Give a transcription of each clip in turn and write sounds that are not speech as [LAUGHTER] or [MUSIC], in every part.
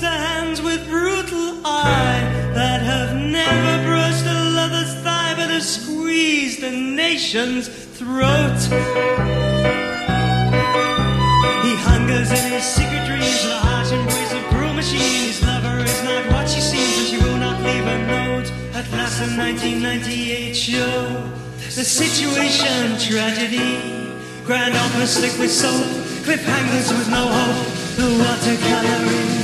the hands with brutal eye that have never brushed a lover's thigh, but have squeezed the nation's throat. He hungers in his secret dreams the harsh embrace of cruel machine. His lover is not what she seems, and she will not leave a note. At last, the 1998 show, the situation tragedy. Grand opera slick with soap, cliffhangers with no hope. The watercoloring,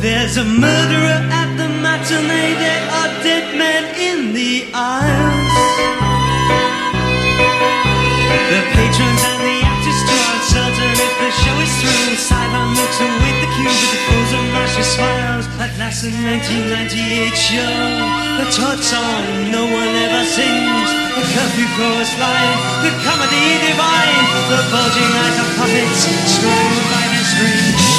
There's a murderer at the matinee, there are dead men in the aisles. The patrons and the actors are uncertain if the show is through. Sideline looks await the cue with the frozen mashy smiles. At last, the 1998 show, the Todd song no one ever sings. The curfew chorus line, the comedy divine, the bulging eyes of puppets strung by the strings.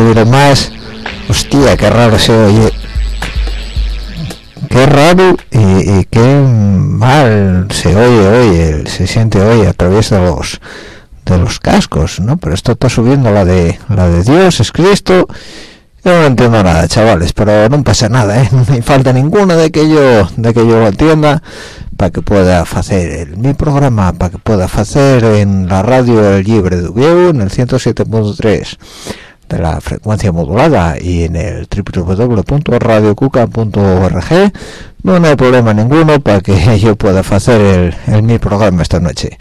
Más. Hostia, qué raro se oye. Qué raro y, y qué mal se oye hoy, se siente hoy a través de los de los cascos, ¿no? Pero esto está subiendo la de la de Dios, es Cristo. Yo no entiendo nada, chavales, pero no pasa nada, ¿eh? [LAUGHS] No me falta ninguno de que yo de que yo lo entienda para que pueda hacer el, mi programa, para que pueda hacer en la radio el libre de Ubieu, en el 107.3 de la frecuencia modulada y en el www.radiocuca.org no hay problema ninguno para que [LAUGHS] yo pueda hacer el, el mi programa esta noche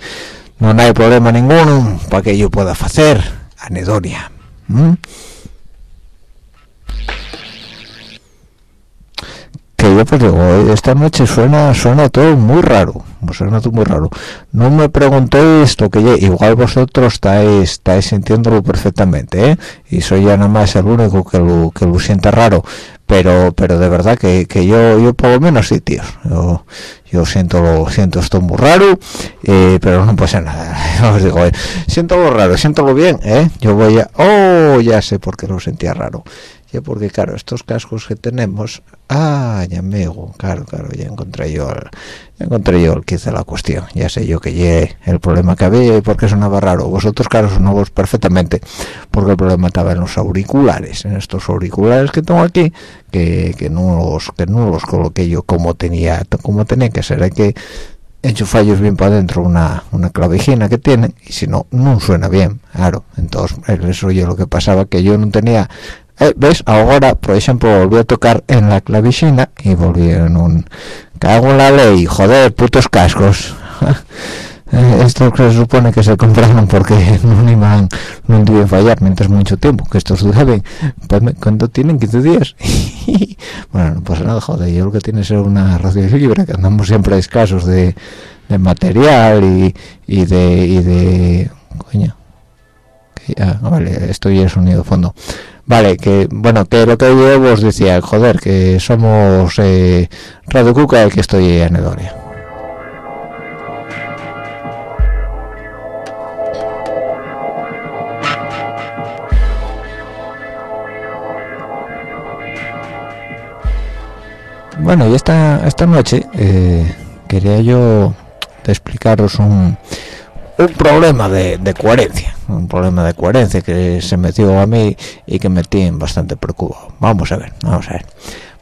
no hay problema ninguno para que yo pueda hacer anedonia ¿m? Que yo pues digo esta noche suena suena todo muy raro suena todo muy raro. No me preguntéis esto que ya- igual vosotros estáis estáis sintiéndolo perfectamente ¿eh? y soy ya nada más el único que lo que lo siente raro. Pero pero de verdad que, que yo yo por lo menos sí tío. Yo, yo siento lo siento esto muy raro eh, pero no pasa nada. [LAUGHS] Os digo eh, siento lo raro siento lo bien eh yo voy a oh ya sé por qué lo sentía raro ya porque claro estos cascos que tenemos ah ya amigo claro claro ya encontré yo el, ya encontré yo el que hice la cuestión ya sé yo que llegué el problema que había y por qué sonaba raro. Vosotros claro sonabos perfectamente porque el problema estaba en los auriculares en estos auriculares que tengo aquí que, que no los que no los coloqué yo como tenía como tenía que ser. Hay que enchufallos bien para adentro una, una clavijina que tienen y si no no suena bien claro. Entonces eso yo lo que pasaba que yo no tenía eh, ves ahora por ejemplo volví a tocar en la clavijina y volví en un cago en la ley joder putos cascos. [LAUGHS] Eh, esto se supone que se compraron porque [LAUGHS] no iban no deben fallar mientras mucho tiempo que estos deben pues cuando tienen 15 días [LAUGHS] bueno no pasa nada joder yo lo que tiene es una radio libre que andamos siempre escasos de, material y, de y de coño. Ah, vale estoy el sonido de fondo vale que bueno que lo que yo os decía joder que somos eh, Radio Cuca y que estoy en Edonia. Bueno y esta esta noche eh, quería yo explicaros un, un problema de, coherencia un problema de coherencia que se metió a mí y que me tiene bastante preocupado vamos a ver vamos a ver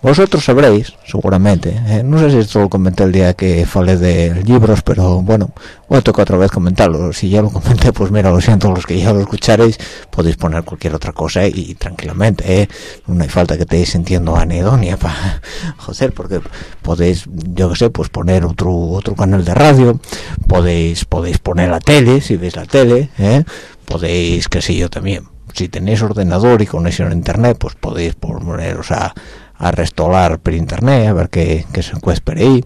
vosotros sabréis seguramente eh, no sé si esto lo comenté el día que falé de libros pero bueno voy a tocar otra vez comentarlo si ya lo comenté pues mira lo siento los que ya lo escucharéis podéis poner cualquier otra cosa y, tranquilamente ¿eh? no hay falta que estéis sintiendo anedonia para [LAUGHS] joder porque podéis yo que sé pues poner otro otro canal de radio podéis podéis poner la tele si veis la tele ¿eh? Podéis que sé yo también si tenéis ordenador y conexión a internet pues podéis poneros a a restolar por internet a ver qué, qué se encuentra ahí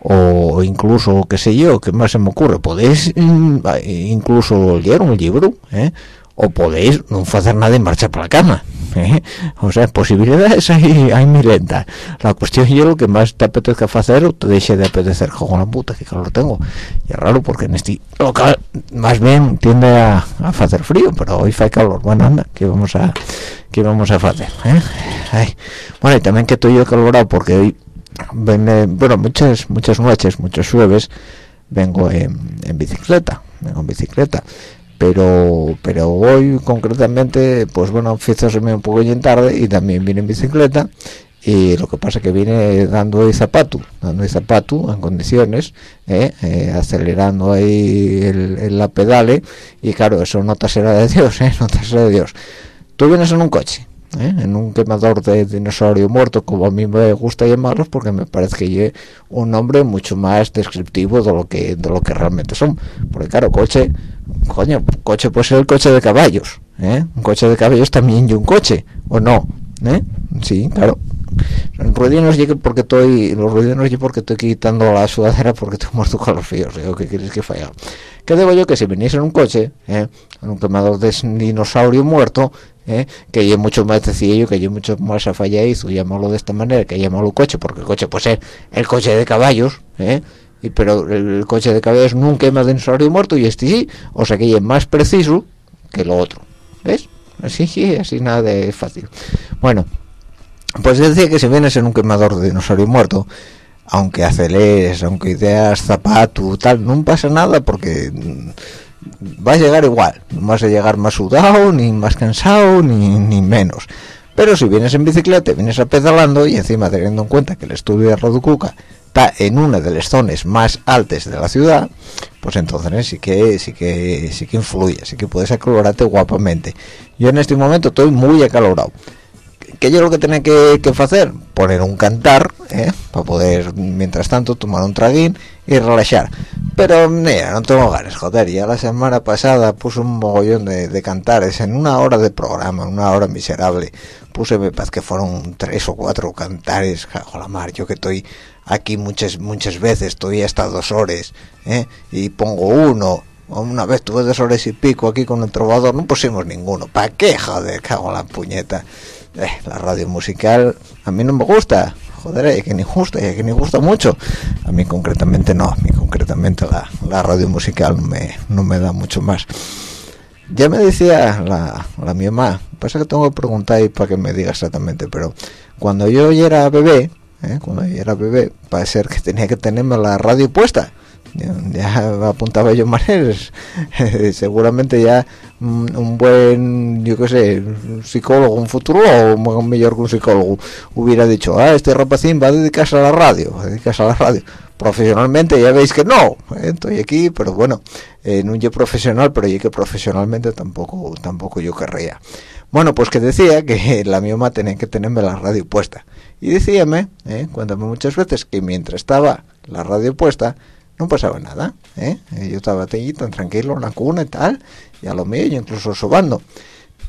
o incluso qué sé yo qué más se me ocurre podéis mm, incluso leer un libro ¿eh? o podéis no hacer nada y marchar para la cama ¿eh? o sea posibilidades hay, hay milentas la cuestión es lo que más te apetezca hacer o te deje de apetecer con la puta que calor tengo. Y es raro porque en este local más bien tiende a, hacer frío pero hoy hace calor. Bueno anda que vamos a que vamos a hacer ¿eh? Bueno y también que estoy yo calorado porque hoy bueno muchas muchas noches muchos jueves vengo en, en bicicleta vengo en bicicleta pero pero hoy concretamente pues bueno me un poco en tarde y también vine en bicicleta y lo que pasa que viene dando el zapato dando el zapato en condiciones ¿eh? Eh, acelerando ahí el, la pedale y claro eso no te será de Dios ¿eh? [LAUGHS] no te será de Dios tú vienes en un coche ¿eh? en un quemador de dinosaurio muerto como a mí me gusta llamarlos porque me parece que es un nombre mucho más descriptivo de lo que de lo que realmente son porque claro coche coño coche puede ser el coche de caballos ¿eh? un coche de caballos también y un coche o no ¿Eh? sí claro los ruidinos llegue porque estoy los porque estoy quitando la sudadera porque estoy muerto con los fríos digo que quieres que falla que digo yo que si venís en un coche ¿eh? en un quemador de dinosaurio muerto ¿eh? que es mucho más sencillo que yo mucho más afalladizo llamarlo de esta manera que llamarlo coche porque el coche puede ser el coche de caballos ¿eh? pero el coche de caballos nunca quema de dinosaurio muerto y este sí o sea que es más preciso que lo otro ¿ves? así sí así nada de fácil bueno pues decía que si vienes en un quemador de dinosaurio muerto aunque aceleres aunque ideas zapato tal no pasa nada porque va a llegar igual no vas a llegar más sudado ni más cansado ni, ni menos pero si vienes en bicicleta vienes a pedalando y encima teniendo en cuenta que el estudio de Roducuca está en una de las zonas más altas de la ciudad pues entonces sí que sí que sí que influye sí que puedes acalorarte guapamente yo en este momento estoy muy acalorado ¿Qué yo lo que tenía que, que hacer? Poner un cantar, ¿eh? para poder, mientras tanto, tomar un traguín y relajar. Pero, mira, no tengo ganas, joder, ya la semana pasada puse un mogollón de, cantares en una hora de programa, una hora miserable. Puse, me parece que fueron tres o cuatro cantares, cago la mar, yo que estoy aquí muchas muchas veces, estoy hasta dos horas, ¿eh? y pongo uno, una vez tuve dos horas y pico aquí con el trovador, no pusimos ninguno. ¿Para qué, joder, cago la puñeta? eh, la radio musical a mí no me gusta joder hay que ni gusta hay que ni gusta mucho. A mí concretamente no a mí concretamente la, la radio musical me, no me da mucho más. Ya me decía la, la mi mamá pasa que tengo que preguntar para que me diga exactamente pero cuando yo era bebé ¿eh? cuando yo era bebé parece ser que tenía que tenerme la radio puesta ya, apuntaba yo maneras [LAUGHS] seguramente ya un, buen yo qué sé psicólogo un futuro o mejor que un psicólogo hubiera dicho ah este rapacín va a dedicarse a la radio a dedicarse a la radio profesionalmente ya veis que no ¿eh? estoy aquí pero bueno eh, no yo profesional pero yo que profesionalmente tampoco tampoco yo querría bueno pues que decía que [LAUGHS] la mioma tenía que tenerme la radio puesta y decíame ¿eh? cuéntame muchas veces que mientras estaba la radio puesta no pasaba nada ¿eh? yo estaba allí tan tranquilo en la cuna y tal y a lo mío incluso sobando.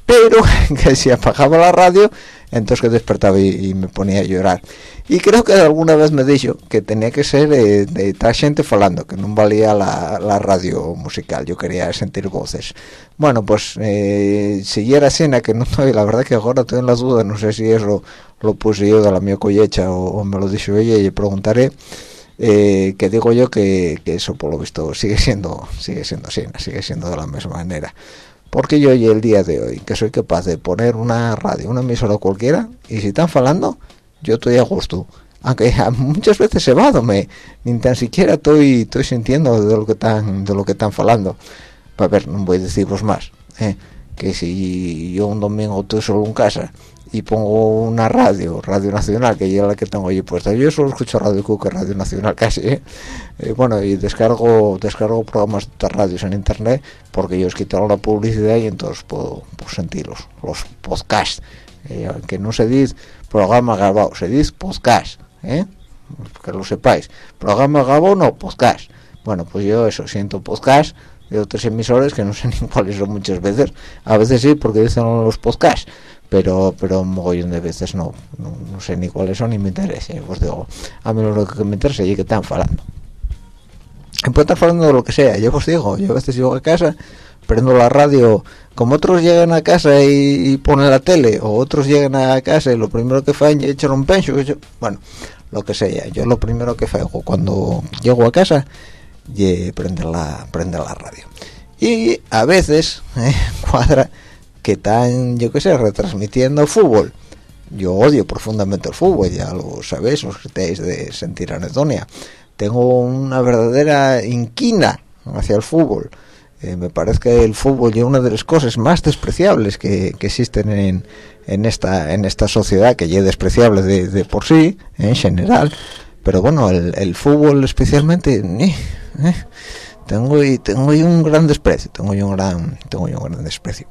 Pero [LAUGHS] que si apagaba la radio entonces que despertaba y, me ponía a llorar. Y creo que alguna vez me dijo que tenía que ser eh, de tal gente falando que no valía la, la, radio musical yo quería sentir voces. Bueno pues eh, si era cena que no [LAUGHS] estoy la verdad que ahora en las dudas no sé si eso lo puse yo de la mía collecha o, me lo dijo ella y preguntaré eh, que digo yo que, eso por lo visto sigue siendo sigue siendo así, sigue siendo de la misma manera. Porque yo y el día de hoy que soy capaz de poner una radio una emisora cualquiera y si están falando yo estoy a gusto. Aunque [LAUGHS] muchas veces se va me ni tan siquiera estoy estoy sintiendo de lo que están de lo que están falando. A ver no voy a deciros más ¿eh? que si yo un domingo estoy solo en casa y pongo una radio, Radio Nacional, que es la que tengo allí puesta. Yo solo escucho Radio Cuca, Radio Nacional [LAUGHS] casi, ¿eh? Eh, bueno, y descargo descargo programas de radios en internet porque ellos quitaron la publicidad y entonces puedo, sentirlos, los podcasts, eh, que no se dice programa grabado, se dice podcast, que lo sepáis. Programa grabado no, podcast. Bueno, pues yo eso, siento podcast de otros emisores que no sé [LAUGHS] ni cuáles son muchas veces. A veces sí, porque dicen los podcasts pero pero un mogollón de veces no, no, sé ni cuáles son ni me interesa os digo a mí lo que me interesa es que están falando. Puede estar falando de lo que sea yo os digo yo a veces llego a casa prendo la radio como otros llegan a casa y, ponen la tele o otros llegan a casa y lo primero que hacen es echar un pencho bueno lo que sea yo lo primero que hago cuando llego a casa y prender la prender la radio. Y a veces [LAUGHS] eh, cuadra que están, yo qué sé, retransmitiendo fútbol. Yo odio profundamente el fútbol, ya lo sabéis, os estáis de sentir anedonia. Tengo una verdadera inquina hacia el fútbol. Eh, me parece que el fútbol es una de las cosas más despreciables que, existen en, en, esta en esta sociedad, que ya es despreciable de, por sí, en general. Pero bueno, el, fútbol especialmente... Eh, eh, tengo y tengo un gran desprecio tengo un gran tengo un gran desprecio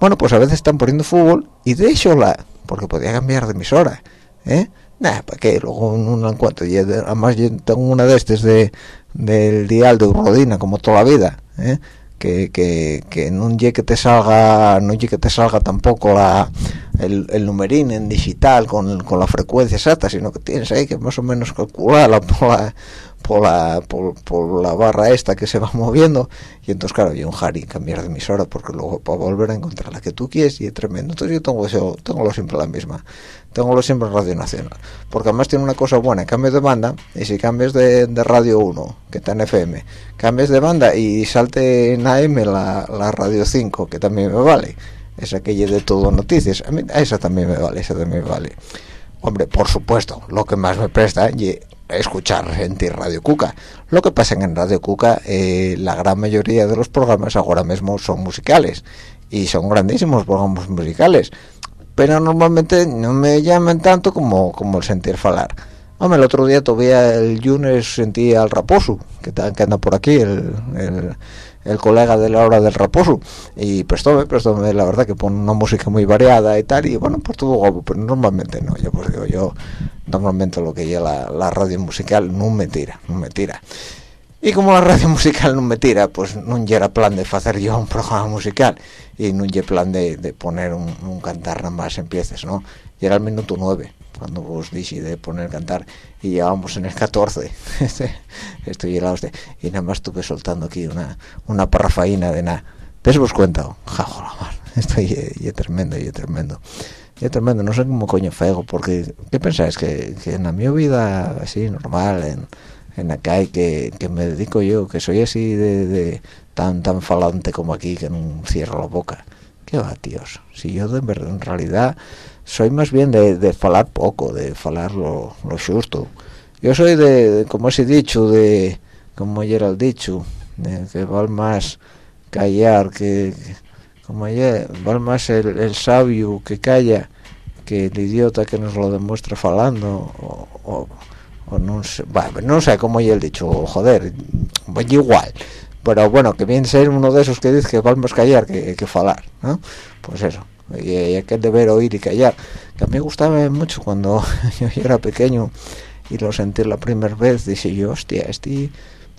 bueno, pues a veces están poniendo fútbol y de hecho la, porque podía cambiar de emisora, ¿eh? Nada, ¿para qué? Luego en un encuentro, y además tengo una de estas de, del dial de Rodina, como toda la vida, ¿eh? que, que, que no que te salga no que te salga tampoco la, el, el numerín en digital con, con la frecuencia exacta sino que tienes ahí que más o menos calcularla [LAUGHS] la, por la, por, la barra esta que se va [LAUGHS] moviendo y entonces claro hay un Harry cambiar de emisora porque luego para volver a encontrar la que tú quieres y es tremendo. Entonces yo tengo eso tengo lo siempre la misma tengo lo siempre en Radio Nacional. Porque además tiene una cosa buena cambio de banda y si cambias de, de Radio 1 que está en FM cambias de banda y salte en AM la, la Radio 5 que también me vale. Esa que de todo noticias. A mí esa también me vale esa también me vale. Hombre por supuesto lo que más me presta escuchar gente Radio Cuca. Lo que pasa en Radio Cuca, eh, la gran mayoría de los programas ahora mismo son musicales y son grandísimos programas musicales, pero normalmente no me llaman tanto como, como el sentir falar. Hombre, el otro día todavía el lunes sentía al Raposo, que, que anda por aquí, el colega de la hora del raposo. Y prestóme, prestóme la verdad que pone una música muy variada y tal y bueno pues todo guapo pero normalmente no. Yo pues digo yo normalmente lo que lleva la, radio musical no me tira no me tira. Y como la radio [LAUGHS] musical no me tira pues no era plan de hacer yo un programa musical y no era plan de, poner un, cantar nada más en piezas no y era el minuto nueve cuando vos de poner cantar y llevábamos en el 14 [LAUGHS] estoy helado usted y nada más estuve soltando aquí una una parrafaína de nada. Te os cuenta. Jajo [LAUGHS] esto y, tremendo y tremendo. Y tremendo. No sé cómo coño fego porque qué pensáis que, en la mi vida así normal en, en la calle que, que me dedico yo que soy así de, tan tan falante como aquí que no cierro la boca qué va tíos si yo de verdad en realidad soy más bien de, de falar poco de falar lo, lo justo. Yo soy de, como he dicho de como ayer el dicho de, que vale más callar que, como ayer vale más el, sabio que calla que el idiota que nos lo demuestra falando o, no sé bueno, no sé cómo ayer el dicho joder voy igual. Pero bueno que viene ser uno de esos que dice que vale más callar que, que falar ¿no? pues eso y hay que deber oír y callar que a mí gustaba mucho cuando [LAUGHS] yo era pequeño y lo sentí la primera vez dije yo hostia este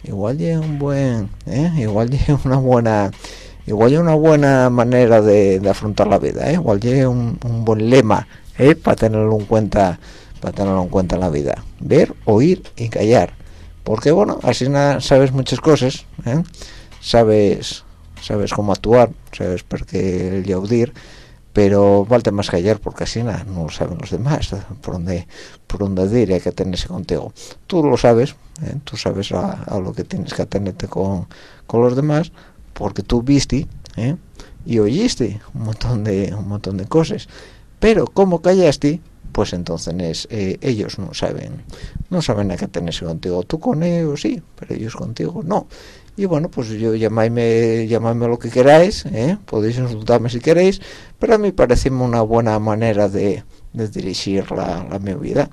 igual ya un buen ¿eh? igual ya una buena igual ya una buena manera de, afrontar la vida ¿eh? igual ya un, buen lema ¿eh? para tenerlo en cuenta para tenerlo en cuenta en la vida ver oír y callar porque bueno así sabes muchas cosas ¿eh? sabes sabes cómo actuar sabes por qué el audir pero falta más callar porque así nada, no lo saben los demás por dónde por dónde hay que tenerse contigo tú lo sabes ¿eh? tú sabes a, lo que tienes que atenderte con, con los demás porque tú viste ¿eh? y oíste un montón de un montón de cosas pero como callaste pues entonces eh, ellos no saben no saben a qué tenerse contigo tú con ellos sí pero ellos contigo no y bueno pues yo llamadme llamadme lo que queráis ¿eh? podéis insultarme si queréis pero a mí parece una buena manera de, dirigir la, mi vida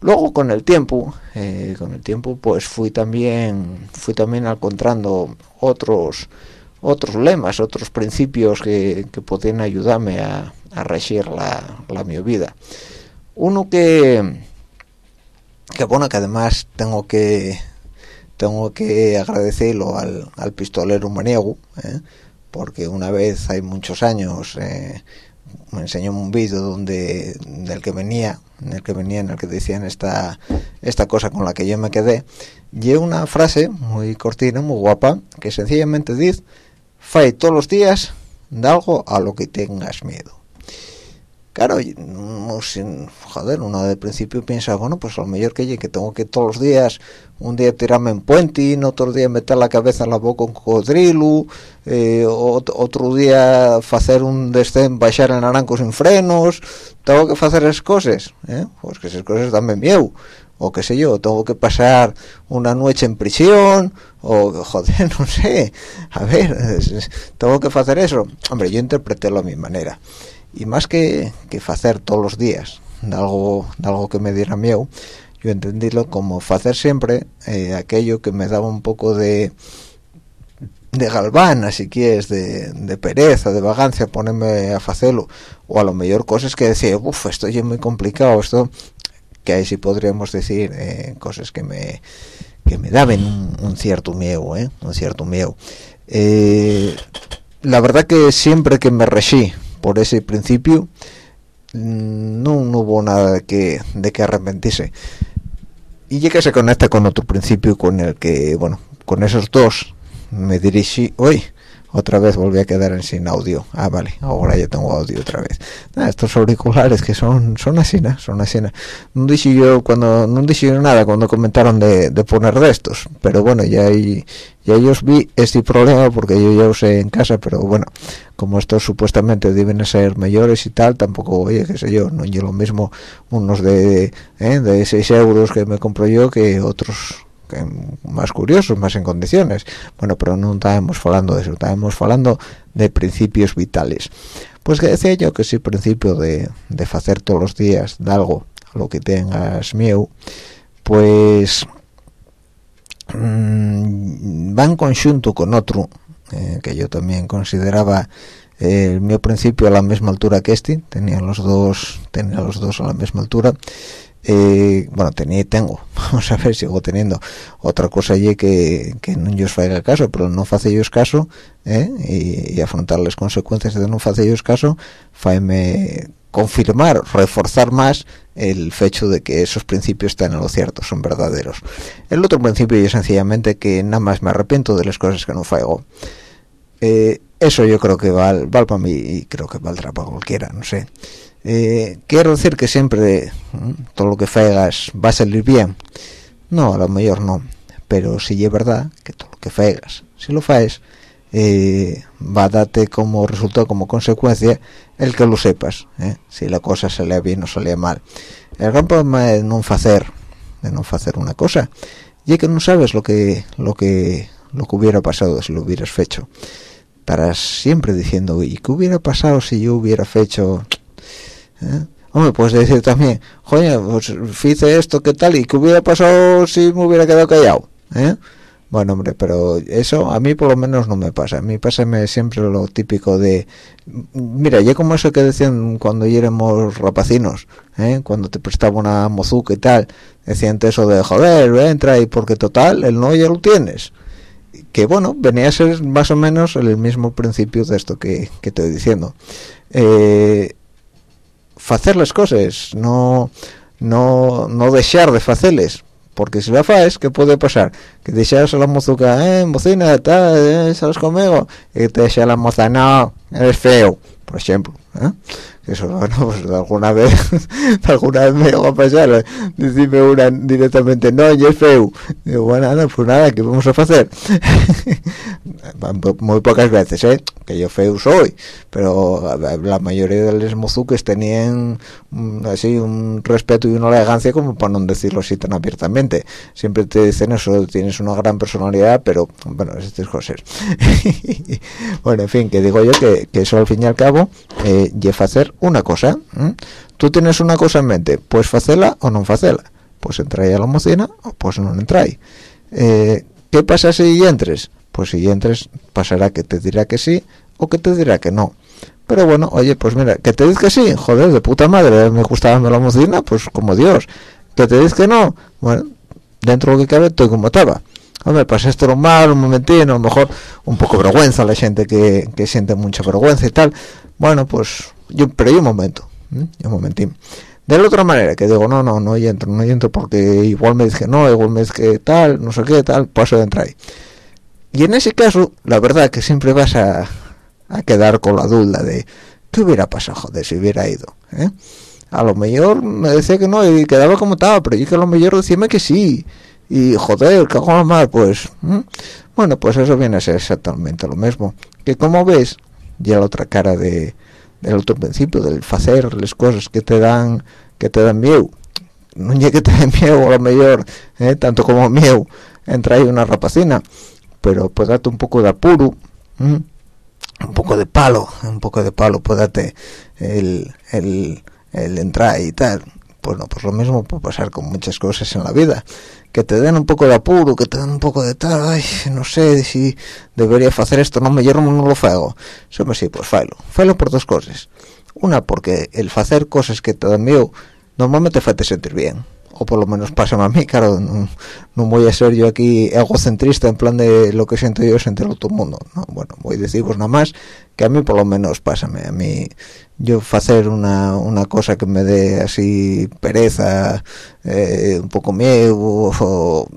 luego con el tiempo eh, con el tiempo pues fui también fui también encontrando otros otros lemas otros principios que, que podían ayudarme a, a regir la, la mi vida uno que que bueno que además tengo que tengo que agradecerlo al, al pistolero maniego ¿eh? porque una vez hay muchos años eh, me enseñó un vídeo donde del que venía en el que venía en el que decían esta esta cosa con la que yo me quedé y una frase muy cortina muy guapa que sencillamente dice fai todos los días de algo a lo que tengas miedo claro no, sin, joder uno de principio piensa bueno pues lo mejor que que tengo que todos los días un día tirarme en puente otro día meter la cabeza en la boca un cocodrilo eh, otro día hacer un descen bajar en naranjo sin frenos tengo que hacer esas cosas ¿eh? pues que esas cosas también miedo o qué sé yo, tengo que pasar una noche en prisión, o joder, [LAUGHS] no sé, a ver, tengo que hacer eso. Hombre, yo interpreté a mi manera y más que, que hacer todos los días de algo, de algo que me diera miedo, yo entendílo como hacer siempre eh, aquello que me daba un poco de de galvana si quieres de, de pereza de vagancia ponerme a hacerlo o a lo mejor cosas que decía uff esto ya es muy complicado esto que ahí sí podríamos decir eh, cosas que me que me daban un, cierto miedo eh, un cierto miedo eh, la verdad que siempre que me rechí por ese principio mm, no, hubo nada de que, de que arrepentirse. Y ya que se conecta con otro principio con el que bueno con esos dos me dirigí hoy otra vez volví a quedar sin audio ah vale ahora ya tengo audio otra vez estos auriculares que son son así ¿no? son así no dije yo cuando no dije nada cuando comentaron de, de poner de estos pero bueno ya hay, ya ellos vi este problema porque yo ya usé en casa pero bueno como estos supuestamente deben ser mayores y tal tampoco oye qué sé yo no yo lo mismo unos de ¿eh? de 6 euros que me compro yo que otros más curiosos, más en condiciones. Bueno, pero no estábamos hablando de eso, estábamos hablando de principios vitales. Pues que decía yo que ese principio de, de hacer todos los días de algo lo que tengas miedo, pues mmm, va en conjunto con otro eh, que yo también consideraba el eh, mío principio a la misma altura que este, tenía los dos, tenía los dos a la misma altura, eh, bueno tenía y tengo. [LAUGHS] Vamos a ver sigo teniendo. Otra cosa allí que, que no yo os haga caso pero no ellos caso ¿eh? y, afrontar las consecuencias de no ellos caso faeme confirmar reforzar más el hecho de que esos principios están en lo cierto son verdaderos. El otro principio es sencillamente que nada más me arrepiento de las cosas que no faigo. Eh, eso yo creo que vale, vale para mí y creo que valdrá para cualquiera no sé eh, quiero decir que siempre todo lo que fegas va a salir bien. No a lo mejor no. Pero si es verdad que todo lo que fegas si lo faes eh, va a darte como resultado como consecuencia el que lo sepas ¿eh? si la cosa salía bien o salía mal. El gran problema de no hacer de no hacer una cosa. Y es que no sabes lo que lo que lo que hubiera pasado si lo hubieras hecho estarás siempre diciendo y qué hubiera pasado si yo hubiera hecho ¿Eh? hombre puedes decir también joder pues hice esto qué tal y qué hubiera pasado si me hubiera quedado callado ¿Eh? bueno hombre pero eso a mí por lo menos no me pasa a mí pásame siempre lo típico de mira ya como eso que decían cuando éramos rapacinos ¿eh? cuando te prestaba una mozuca y tal decían eso de joder entra y porque total el no ya lo tienes que bueno venía a ser más o menos el mismo principio de esto que, que estoy diciendo eh, hacer las cosas no no no dejar de hacerles porque si la faes, ¿qué puede pasar? Que te a la mozuca, eh, mocina, tal, eh, ¿sabes conmigo? Y te echa la moza, no, eres feo, por ejemplo, ¿eh? Eso bueno pues alguna vez [LAUGHS] alguna vez me llegó a pasar decirme una directamente no yo es feo digo bueno pues nada ¿qué vamos a hacer [LAUGHS] muy pocas veces ¿eh? que yo feo soy pero la mayoría de los mozuques tenían mm, así un respeto y una elegancia como para no decirlo así tan abiertamente. Siempre te dicen eso tienes una gran personalidad pero bueno estas [LAUGHS] cosas bueno en fin que digo yo que, eso al fin y al cabo eh, hacer una cosa tú tienes una cosa en mente pues facela o no facela pues entráis a la mocina o pues no entráis eh, ¿qué pasa si entres? pues si entres pasará que te dirá que sí o que te dirá que no pero bueno, oye, pues mira, que te dices que sí, joder, de puta madre, me gustaba la mocina, pues como Dios. Que te dices que no, bueno, dentro de lo que cabe, estoy como estaba. Hombre, pues esto lo mal, un momentino, a lo mejor un poco vergüenza, la gente que, que siente mucha vergüenza y tal. Bueno, pues yo pero hay un momento un momentín de la otra manera que digo no no no entro no entro porque igual me dice no igual me dice tal no sé qué tal paso de entrar ahí. Y en ese caso la verdad que siempre vas a, a quedar con la duda de qué hubiera pasado joder si hubiera ido ¿eh? a lo mejor me decía que no y quedaba como estaba pero yo que a lo mejor decíame que sí. Y joder que hago mal pues bueno pues eso viene a ser exactamente lo mismo. Que como ves ya la otra cara de del otro principio del hacer las cosas que te dan que te dan miedo no llegue que te miedo a lo mejor ¿eh? tanto como miedo entra ahí una rapacina pero pues date un poco de apuro un poco de palo un poco de palo pues date el, el, el entrar y tal bueno pues lo mismo puede pasar con muchas cosas en la vida. Que te den un poco de apuro que te den un poco de tal ay no sé si debería hacer esto no me llevo no lo hago. Me sí pues failo failo por dos cosas. Una porque el hacer cosas que te dan miedo normalmente te sentir bien o por lo menos pasa a mí, claro, no, voy a ser yo aquí egocentrista en plan de lo que siento yo sentirlo todo el mundo, ¿no? bueno, voy a deciros nada más que a mí por lo menos pásame, a mí yo hacer una, una cosa que me dé así pereza, eh, un poco miedo,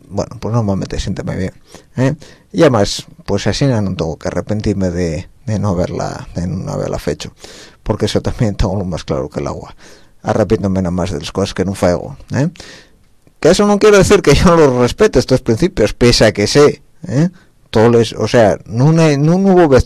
bueno, pues normalmente siéntame bien, ¿eh? y además, pues así no tengo que arrepentirme de, no haberla, de no haberla hecho, porque eso también tengo lo más claro que el agua arrepiéndome nada más de las cosas que no fuego ¿eh? que eso no quiere decir que yo no los respete estos principios pese a que sé ¿eh? o sea no, hubo vez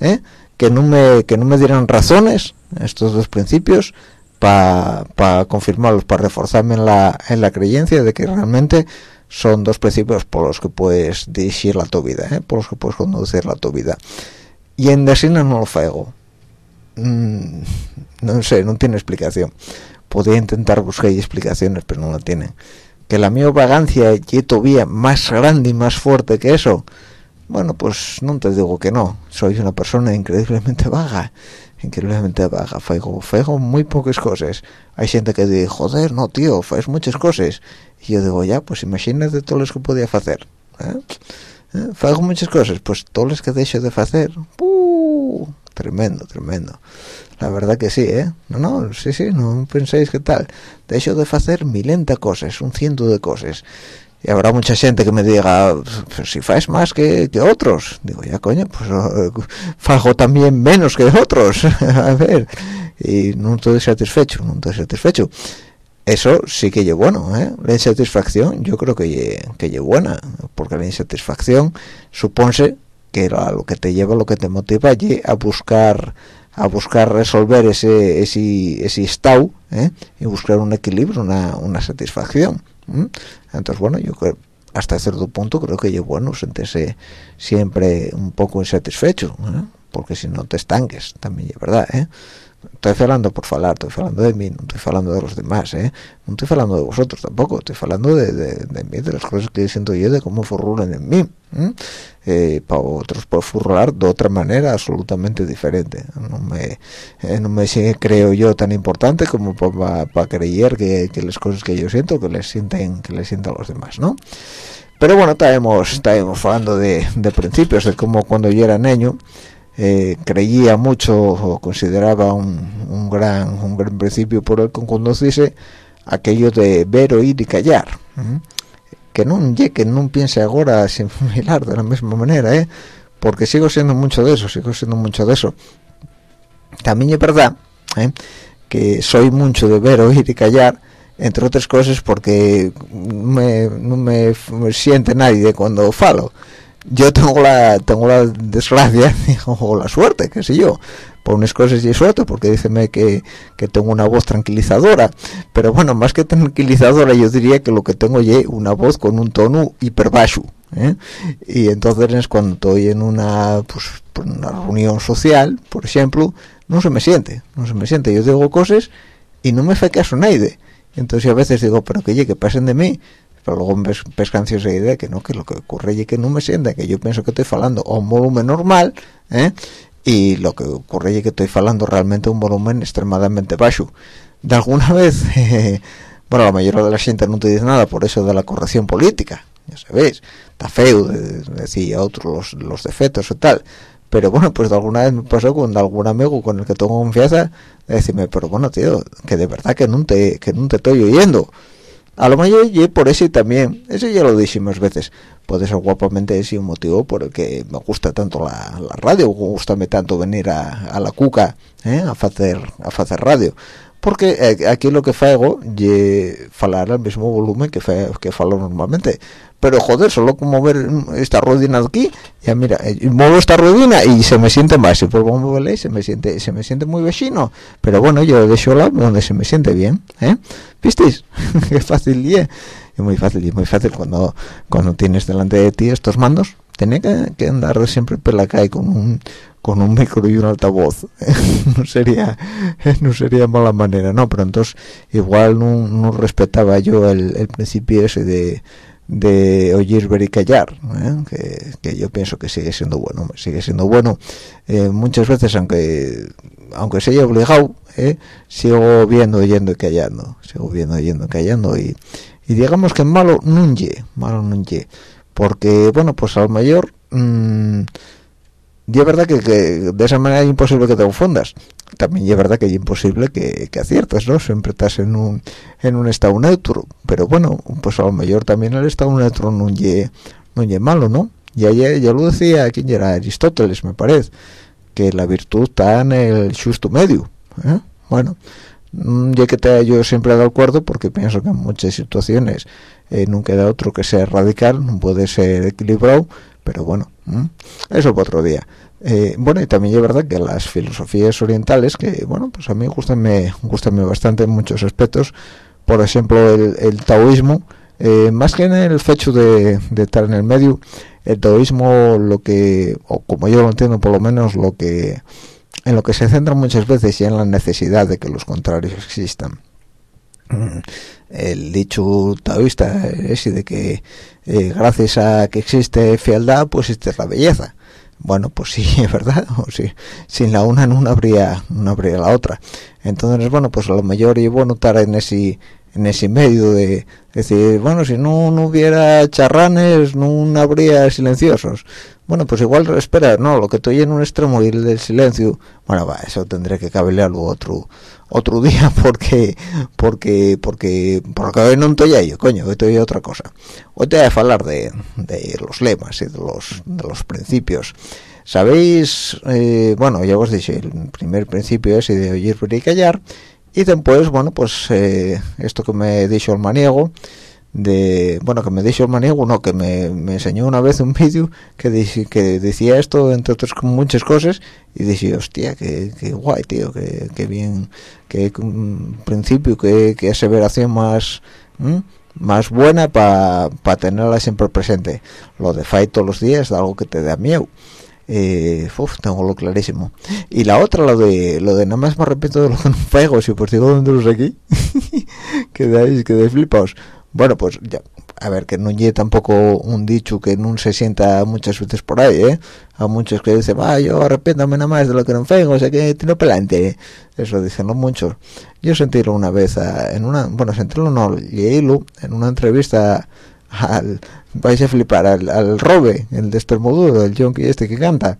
¿eh? que no me que no me dieran razones estos dos principios para confirmarlos para reforzarme en la en la creencia de que realmente son dos principios por los que puedes dirigir la tu vida ¿eh? por los que puedes conducir la tu vida y en Desina no lo fuego Mm, no sé, no tiene explicación. Podría intentar buscar explicaciones, pero no la tienen. Que la mi vagancia y todavía más grande y más fuerte que eso. Bueno, pues no te digo que no. Soy una persona increíblemente vaga. Increíblemente vaga. Faigo, faigo muy pocas cosas. Hay gente que dice, joder, no, tío, fais muchas cosas. Y yo digo, ya, pues imagínate todo lo que podía hacer. ¿Eh? ¿Eh? muchas cosas. Pues todo lo que dejo de hacer. Tremendo, tremendo. La verdad que sí, ¿eh? No, no, sí, sí, no penséis que tal. De hecho de hacer milenta cosas, un ciento de cosas. y habrá mucha gente que me diga pues si faes más que, que, otros digo ya coño pues [LAUGHS] fajo también menos que otros [LAUGHS] a ver y no estoy satisfecho no estoy satisfecho eso sí que es bueno ¿eh? la insatisfacción yo creo que es que buena porque la insatisfacción supone que lo que te lleva lo que te motiva allí a buscar a buscar resolver ese ese, ese estado ¿eh? y buscar un equilibrio una, una satisfacción entonces bueno yo creo hasta cierto punto creo que es bueno sentirse siempre un poco insatisfecho ¿eh? porque si no te estanques también es verdad ¿eh? Estoy hablando por falar, estoy hablando de mí, no estoy hablando de los demás, ¿eh? no estoy hablando de vosotros tampoco, estoy hablando de, de, mí, de las cosas que siento yo, de cómo furrulan en mí. Eh, para otros puede furrular de otra manera absolutamente diferente. No me, eh, no me creo yo tan importante como para creer que, que, las cosas que yo siento, que les sienten, que les sientan los demás, ¿no? Pero bueno, estábamos, estábamos hablando de, de principios, de cómo cuando yo era niño, eh, creía mucho o consideraba un, gran un gran principio por el que conducirse aquello de ver, oír y callar que no que no piense ahora [LAUGHS] similar de la misma manera ¿eh? porque sigo siendo mucho de eso sigo siendo mucho de eso también es verdad ¿eh? que soy mucho de ver, oír y callar entre otras cosas porque no me siente nadie cuando falo yo tengo la tengo la desgracia [LAUGHS] o la suerte qué sé yo por unas cosas y suerte porque díceme que, que tengo una voz tranquilizadora. Pero bueno más que tranquilizadora yo diría que lo que tengo es una voz con un tono hiper bajo ¿eh? y entonces es cuando estoy en una pues una reunión social por ejemplo no se me siente no se me siente. Yo digo cosas y no me hace caso nadie. Entonces a veces digo pero que que pasen de mí pero luego me pescancio esa idea que no que lo que ocurre es que no me sienta que yo pienso que estoy hablando a un volumen normal ¿eh? y lo que ocurre es que estoy hablando realmente a un volumen extremadamente bajo. De alguna [LAUGHS] vez [LAUGHS] bueno la mayoría de la gente no te dice nada por eso de la corrección política ya sabéis. Está feo decir a otros los, los defectos o tal. Pero bueno pues de alguna vez me pasó con algún amigo con el que tengo confianza de decirme pero bueno tío que de verdad que no te que no te estoy oyendo a lo mejor y por eso también eso ya lo dije más veces puede ser guapamente ese un motivo por el que me gusta tanto la, radio me tanto venir a, a la cuca ¿eh? a hacer a hacer radio porque eh, aquí lo que hago es hablar al mismo volumen que que falo normalmente pero joder solo como ver esta ruedina de aquí ya mira eh, muevo esta ruedina y se me siente más y como veis se me siente se me siente muy vecino. Pero bueno yo dejo la donde se me siente bien ¿eh? ¿visteis? [LAUGHS] qué fácil y es muy fácil y muy fácil cuando cuando tienes delante de ti estos mandos. Tenía que, andar siempre por la calle con un con un micro y un altavoz. [LAUGHS] No sería no sería mala manera no pero entonces igual no, respetaba yo el, el principio ese de de oír ver y callar ¿eh? que, yo pienso que sigue siendo bueno sigue siendo bueno eh, muchas veces aunque aunque se haya obligado ¿eh? sigo viendo oyendo y callando sigo viendo oyendo y callando y, y digamos que malo no malo no porque bueno pues al mayor mmm, y es verdad que, de esa manera es imposible que te confundas también es verdad que es imposible que, que aciertes no siempre estás en un en un estado neutro. Pero bueno pues a lo mejor también el estado neutro no es no malo no ya, ya, ya lo decía quién era Aristóteles me parece que la virtud está en el justo medio ¿eh? bueno mm, ya que te yo siempre de acuerdo porque pienso que en muchas situaciones eh, nunca queda otro que ser radical no puede ser equilibrado pero bueno eso para otro día eh, bueno y también es verdad que las filosofías orientales que bueno pues a mí gustan gustan bastante en muchos aspectos. Por ejemplo el, taoísmo eh, más que en el hecho de, estar en el medio el taoísmo lo que o como yo lo entiendo por lo menos lo que en lo que se centra muchas veces y en la necesidad de que los contrarios existan. Mm, el dicho taoísta es de que eh, gracias a que existe fealdad pues existe la belleza bueno pues sí [LAUGHS] es verdad o sí, sin la una no habría no habría la otra. Entonces bueno pues a lo mejor y bueno estar en ese en ese medio de decir bueno si no, no hubiera charranes no habría silenciosos. Bueno pues igual espera no lo que estoy en un extremo y el del silencio bueno va eso tendré que cabelearlo otro otro [LAUGHS] día porque porque porque porque hoy no estoy ahí coño hoy estoy otra cosa. Hoy te voy a hablar de, de los lemas y de los de los principios. Sabéis eh, bueno ya os dije el primer principio es de oír y callar y después bueno pues eh, esto que me dicho el maniego de bueno que me dijo el maniego no que me, enseñó una vez un [LAUGHS] vídeo que que decía esto entre otras muchas cosas y dije hostia que, guay tío que, bien que un principio que, que aseveración más más buena para tenerla siempre presente. Lo de fight todos los días es algo que te da miedo eh, tengo lo clarísimo. Y la otra lo de lo de nada más me arrepiento de lo que no [LAUGHS] pego si pues digo dónde los aquí [LAUGHS] quedáis quedáis flipaos bueno pues ya a ver que no llegue tampoco un dicho que no se sienta muchas veces por ahí eh a muchos que dicen va yo arrepiéntame nada más de lo que no pego o sea que tiene pelante eso dicen no muchos. Yo sentílo una vez en una bueno sentílo no leílo en una entrevista al vais a flipar al, al Robe el de Espermoduro el John este que canta.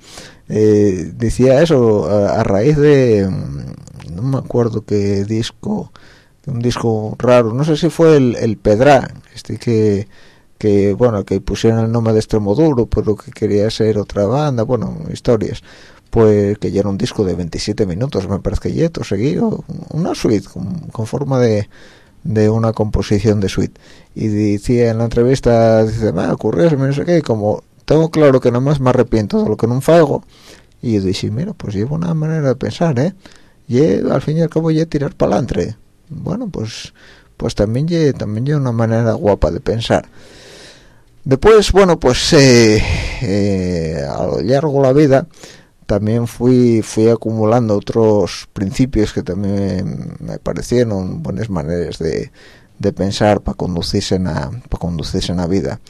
Eh, decía eso a, raíz de mm, no me acuerdo qué disco un disco raro. No sé si fue el, el Pedra este que que bueno que pusieron el nombre de Extremoduro pero que quería ser otra banda bueno historias. Pues que ya era un disco de 27 minutos me parece que yeto seguido una suite con forma de de una composición de suite. Y decía en la entrevista dice me ocurrió no sé qué como tengo claro que nada más me arrepiento de lo que no hago y yo dije mira pues llevo una manera de pensar eh y al fin y al cabo ya tirar para adelante bueno pues pues también ya también ya una manera guapa de pensar. Después bueno pues eh, eh, a lo largo de la vida también fui fui acumulando otros principios que también me parecieron buenas maneras de, de pensar para conducirse en para conducirse en la vida.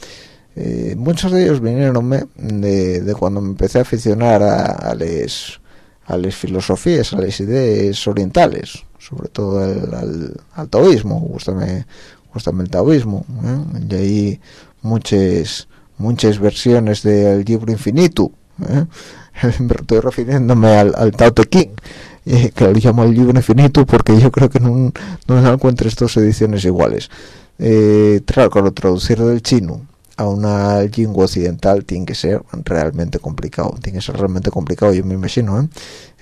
Eh, muchos de ellos vinieron de, de, cuando me empecé a aficionar a, las a filosofías a las ideas orientales sobre todo al, al, taoísmo gustame, el taoísmo ¿eh? y hay muchas muchas versiones del libro infinito ¿eh? [LAUGHS] estoy refiriéndome al, al Tao Te King, eh, que lo llamo el libro infinito porque yo creo que no, no encuentro dos ediciones iguales. Eh, claro, traducir del chino a una lengua occidental tiene que ser realmente complicado, tiene que ser realmente complicado, yo me imagino, ¿eh?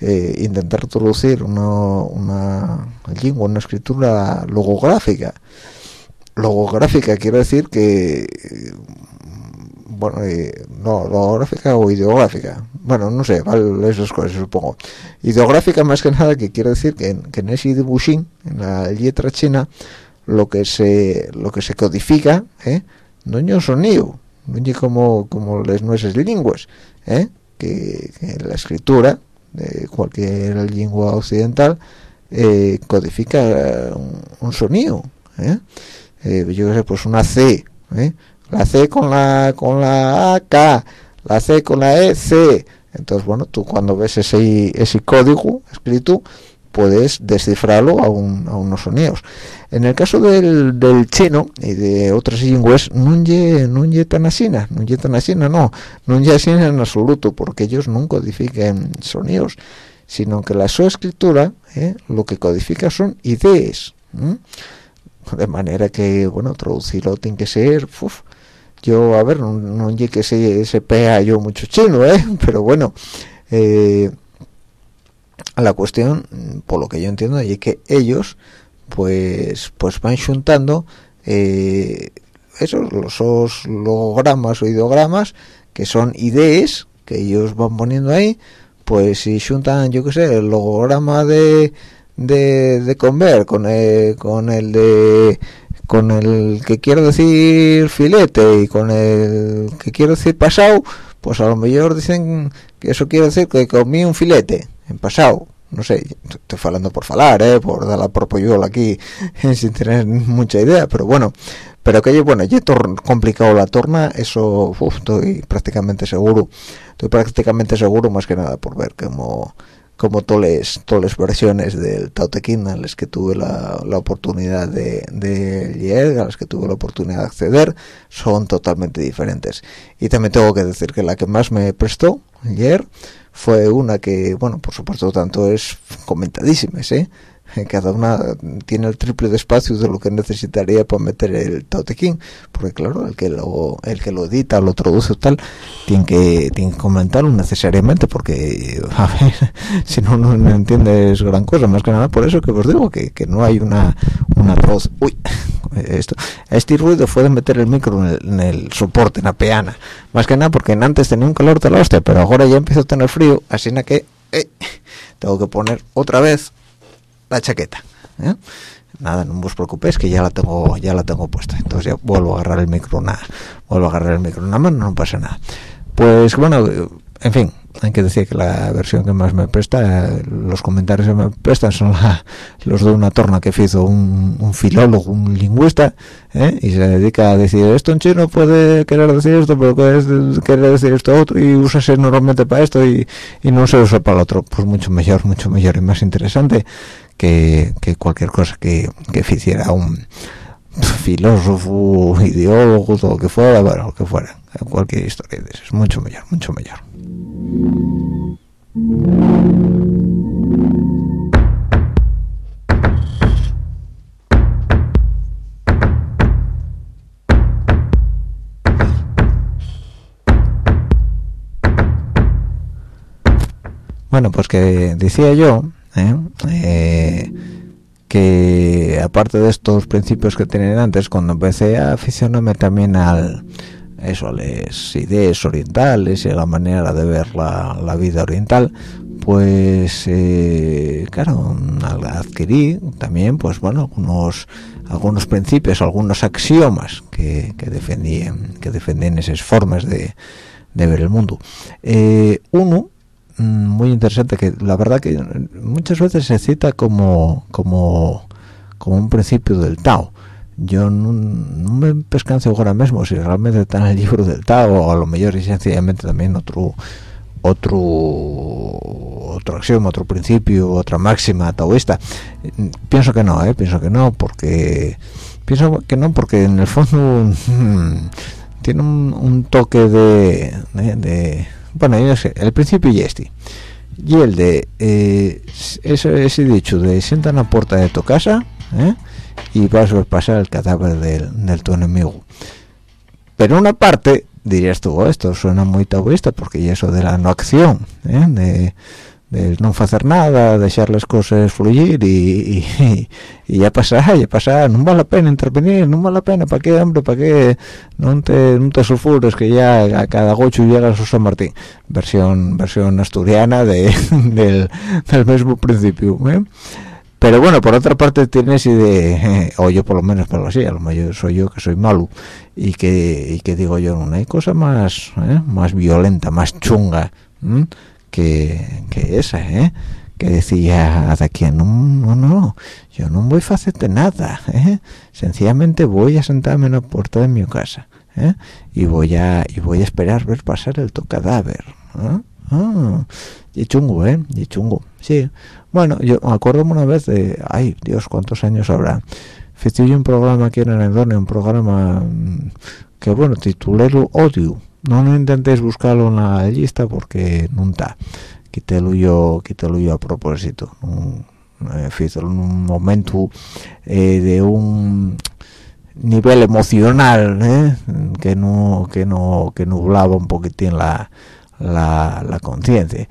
eh intentar traducir una, una lengua, una escritura logográfica. Logográfica quiere decir que bueno, no, logográfica o ideográfica, bueno, no sé, vale, esas cosas supongo. Ideográfica más que nada que quiere decir que en, que en ese dibujín, en la letra china, lo que se lo que se codifica, ¿eh? No sonido, no como, como las nueces lingües, ¿eh? que, la escritura de cualquier lengua occidental eh, codifica un, sonido, ¿eh? ¿eh? yo qué sé, pues una C, ¿eh? la C con la con la AK, la C con la E, C. Entonces, bueno, tú cuando ves ese, ese código escrito, puedes descifrarlo a, un, a unos sonidos. En el caso del, chino y de otras lenguas, no es tan así, no es tan así, no, no así en absoluto, porque ellos no codifican sonidos, sino que la su escritura ¿eh? lo que codifica son ideas. De manera que, bueno, traducirlo tiene que ser... Uf, yo a ver no, no que se, se pega yo mucho chino ¿eh? [LAUGHS] pero bueno eh, la cuestión por lo que yo entiendo es que ellos pues pues van juntando eh, esos los logogramas o ideogramas que son ideas que ellos van poniendo ahí pues si juntan yo qué sé el logograma de de, de con el, con el de con el que quiero decir filete y con el que quiero decir pasado, pues a lo mejor dicen que eso quiere decir que comí un filete en pasado. No sé, estoy hablando por falar, ¿eh? por dar la propia aquí [LAUGHS] sin tener mucha idea, pero bueno, pero que bueno, ya complicado la torna, eso estoy prácticamente seguro, estoy prácticamente seguro más que nada por ver cómo como todas las versiones del Tao Te a las que tuve la, oportunidad de, de leer, a las que tuve la oportunidad de acceder, son totalmente diferentes. Y también tengo que decir que la que más me prestó ayer fue una que, bueno, por supuesto, tanto es comentadísima, ¿eh? Cada una tiene el triple de espacio de lo que necesitaría para meter el Tautequín porque claro el que lo el que lo edita lo traduce tal tiene que tiene que comentarlo necesariamente porque a ver [LAUGHS] si no no, entiendes gran cosa más que nada por eso que os digo que, que no hay una una voz. Uy [LAUGHS] esto este ruido fue de meter el micro en el, soporte en la peana. Más que nada porque antes tenía un calor de la hostia pero ahora ya empiezo a tener frío así que eh, tengo que poner otra vez la chaqueta ¿eh? nada no os preocupéis que ya la tengo ya la tengo puesta entonces ya vuelvo a agarrar el micro una vuelvo a agarrar el micro una mano no pasa nada pues bueno en fin hay que decir que la versión que más me presta los comentarios que me prestan son los de una torna que hizo un, filólogo un lingüista ¿eh? y se dedica a decir esto en chino puede querer decir esto pero quiere decir esto otro y usase normalmente para esto y, y no se usa para el otro pues mucho mejor mucho mejor y más interesante que, cualquier cosa que, que hiciera un filósofo, ideólogo, todo lo que fuera, bueno, lo que fuera, cualquier historia de eso, es mucho mejor, mucho mejor. Bueno, pues que decía yo ¿eh? Eh, que aparte de estos principios que tenían antes cuando empecé a aficionarme también al eso a las ideas orientales y a la manera de ver la, vida oriental pues eh, claro adquirí también pues bueno algunos algunos principios algunos axiomas que, defendían que defendían esas formas de, de ver el mundo uno muy interesante que la verdad que muchas veces se cita como como como un principio del Tao yo no, me pescancio ahora mismo si realmente está en el libro del Tao o a lo mejor y sencillamente también otro otro otro axioma, otro principio, otra máxima taoísta. Pienso que no, ¿eh? pienso que no, porque pienso que no porque en el fondo [LAUGHS] tiene un, toque de bueno yo no sé el principio y este y el de eh, ese, ese, dicho de sienta en la puerta de tu casa ¿eh? y vas a pasar el cadáver del, del tu enemigo pero una parte dirías tú oh, esto suena muy taoísta porque eso de la no acción ¿eh? de de no hacer nada, dejar las cosas fluir y, y, ya pasará, ya pasará, no vale la pena intervenir, no vale la pena, ¿para qué, hombre? ¿Para qué? No te, no te sulfures que ya a cada gocho llega a San Martín. Versión versión asturiana de, [LAUGHS] del, del mismo principio, ¿eh? Pero bueno, por otra parte tienes de, eh, o yo por lo menos pero así, a lo mejor soy yo que soy malo y que, y que digo yo, no hay cosa más, ¿eh? más violenta, más chunga, que, que esa, ¿eh? que decía de aquí, no, no, no, yo no voy a hacerte nada, ¿eh? sencillamente voy a sentarme en la puerta de mi casa ¿eh? y voy a y voy a esperar ver pasar el to cadáver. ¿eh? Ah, y chungo, ¿eh? Y chungo, sí. Bueno, yo me acuerdo una vez de, ay, Dios, cuántos años habrá. Hice un programa aquí en el un programa mm, que, bueno, titulé Odio no, no intentéis buscarlo en la lista porque no está quítelo yo quítelo yo a propósito. Eh, en un momento eh, de un nivel emocional ¿eh? que no que no que nublaba un poquitín la la, la conciencia.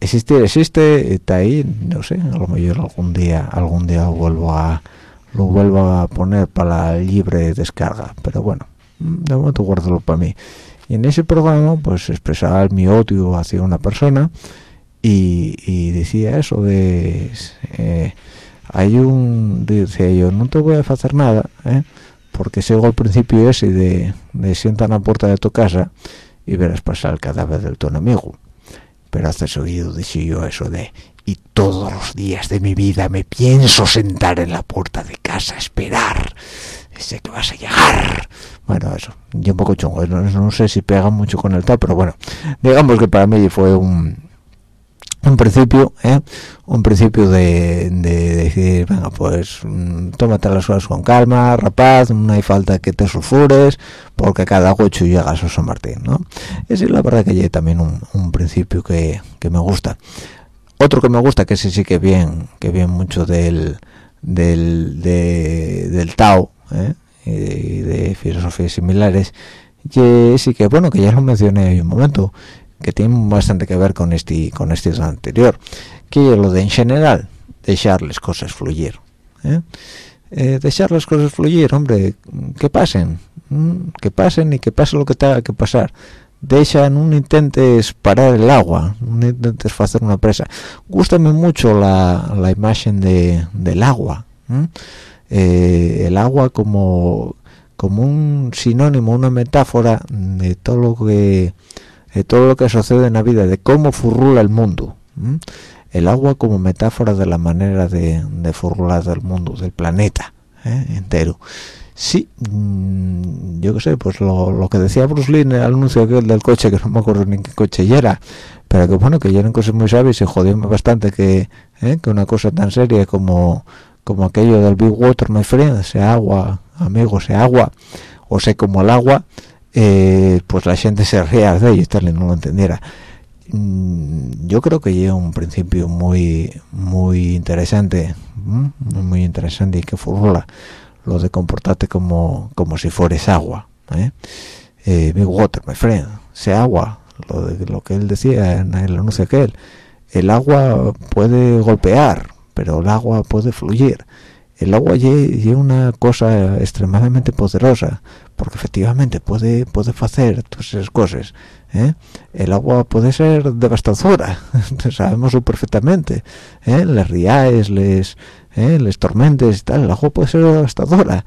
Existir existe está ahí no sé a lo mejor algún día algún día vuelvo a lo vuelvo a poner para la libre descarga. Pero bueno de momento guárdalo para mí y en ese programa pues expresaba mi odio hacia una persona y, decía eso de eh, hay un decía yo no te voy a hacer nada ¿eh? porque sigo al principio ese de, de sienta en la puerta de tu casa y verás pasar el cadáver del tu amigo pero haces oído decía yo eso de y todos los días de mi vida me pienso sentar en la puerta de casa a esperar sé que vas a llegar bueno eso y un poco chungo no, sé si pega mucho con el tal pero bueno digamos que para mí fue un un principio ¿eh? un principio de, decir venga pues mm, tómate las cosas con calma rapaz no hay falta que te sulfures porque cada ocho llegas a San Martín ¿no? esa es la verdad que hay también un, principio que, me gusta otro que me gusta que sí sí que bien que bien mucho del del del Tao ¿eh? Y de, filosofías similares y sí que bueno que ya lo mencioné en un momento que tiene bastante que ver con este con este anterior que es lo de en general dejar las cosas fluir ¿eh? Eh, dejar las cosas fluir hombre que pasen que pasen y que pase lo que tenga que pasar. Deja no intentes parar el agua no intentes hacer una presa. Gustame mucho la, la imagen de, del agua eh, el agua como como un sinónimo una metáfora de todo lo que de todo lo que sucede en la vida, de cómo furrula el mundo. El agua como metáfora de la manera de, de furrular del mundo, del planeta ¿eh? entero. Sí, mm, yo qué sé, pues lo, que decía Bruce Lee en el anuncio del coche, que no me acuerdo ni qué coche ya era, pero que bueno, que ya eran cosas muy sabias y jodió bastante que, ¿eh? que una cosa tan seria como, como aquello del Big Water, my friend, sea agua, amigos, sea agua, o sea como el agua, eh, pues la gente se ría de ello tal y no lo entendiera mm, yo creo que lleva un principio muy muy interesante muy interesante y que formula lo de comportarte como como si fueres agua ¿eh? eh big water my friend sea agua lo de lo que él decía en el anuncio aquel el agua puede golpear pero el agua puede fluir el agua es una cosa extremadamente poderosa porque efectivamente puede puede hacer todas esas cosas ¿eh? el agua puede ser devastadora [LAUGHS] sabemos perfectamente ¿eh? les riaes les ¿eh? les tormentes y tal el agua puede ser devastadora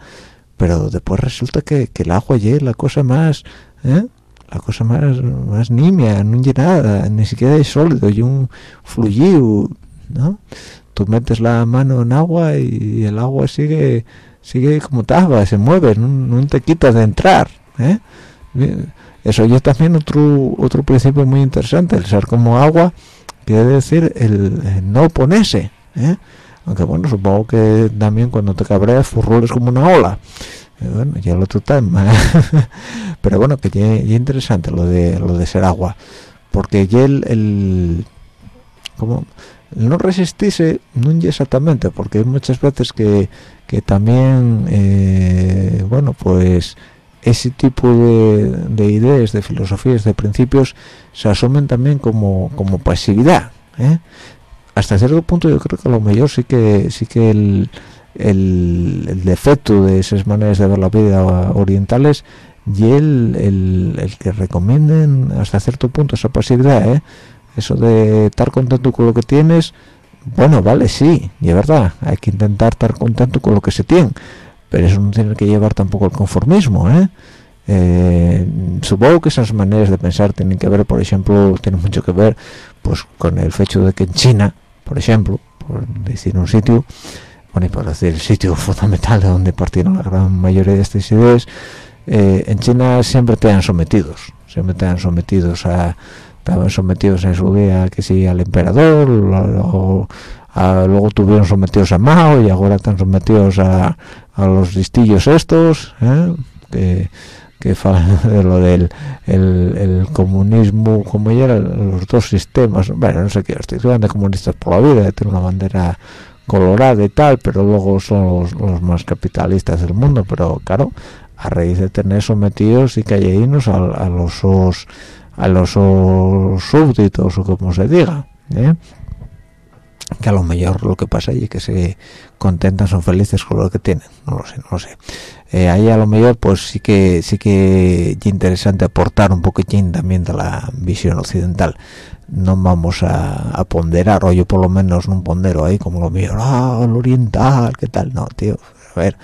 pero después resulta que, el agua es la cosa más ¿eh? la cosa más más nimia no hay nada ni siquiera es sólido y un fluido ¿no? Tú metes la mano en agua y el agua sigue sigue como estaba se mueve no, te quitas de entrar ¿eh? eso es también otro otro principio muy interesante el ser como agua quiere decir el, no oponerse ¿eh? aunque bueno supongo que también cuando te cabreas furrules como una ola eh, bueno ya lo [LAUGHS] pero bueno que es interesante lo de lo de ser agua porque ya el, el como no resistirse no exactamente porque hay muchas veces que, que también eh, bueno pues ese tipo de, ideas de filosofías de principios se asumen también como, como pasividad ¿eh? hasta cierto punto yo creo que lo mejor sí que sí que el, el, defecto de esas maneras de ver la vida orientales y el, el, que recomienden hasta cierto punto esa pasividad ¿eh? Eso de estar contento con lo que tienes bueno vale sí y es verdad hay que intentar estar contento con lo que se tiene pero eso no tiene que llevar tampoco el conformismo ¿eh? Eh, supongo que esas maneras de pensar tienen que ver por ejemplo tienen mucho que ver pues con el hecho de que en China por ejemplo por decir un sitio bueno y por decir el sitio [LAUGHS] fundamental de donde partieron la gran mayoría de estas ideas eh, en China siempre te han sometidos siempre te han sometidos a estaban sometidos en su día que sí al emperador luego, tuvieron sometidos a Mao y ahora están sometidos a, los distillos estos ¿eh? que que [LAUGHS] de lo del el, comunismo como ya eran los dos sistemas bueno no sé qué estoy de comunistas por la vida tiene una bandera colorada y tal pero luego son los, más capitalistas del mundo pero claro a raíz de tener sometidos y calleinos a, a los a los súbditos o como se diga ¿eh? que a lo mejor lo que pasa es que se contentan son felices con lo que tienen. No lo sé no lo sé. Eh, ahí a lo mejor pues sí que sí que es interesante aportar un poquitín también de la visión occidental. No vamos a, ponderar o yo por lo menos no pondero ahí como lo mío ah el oriental qué tal no tío a ver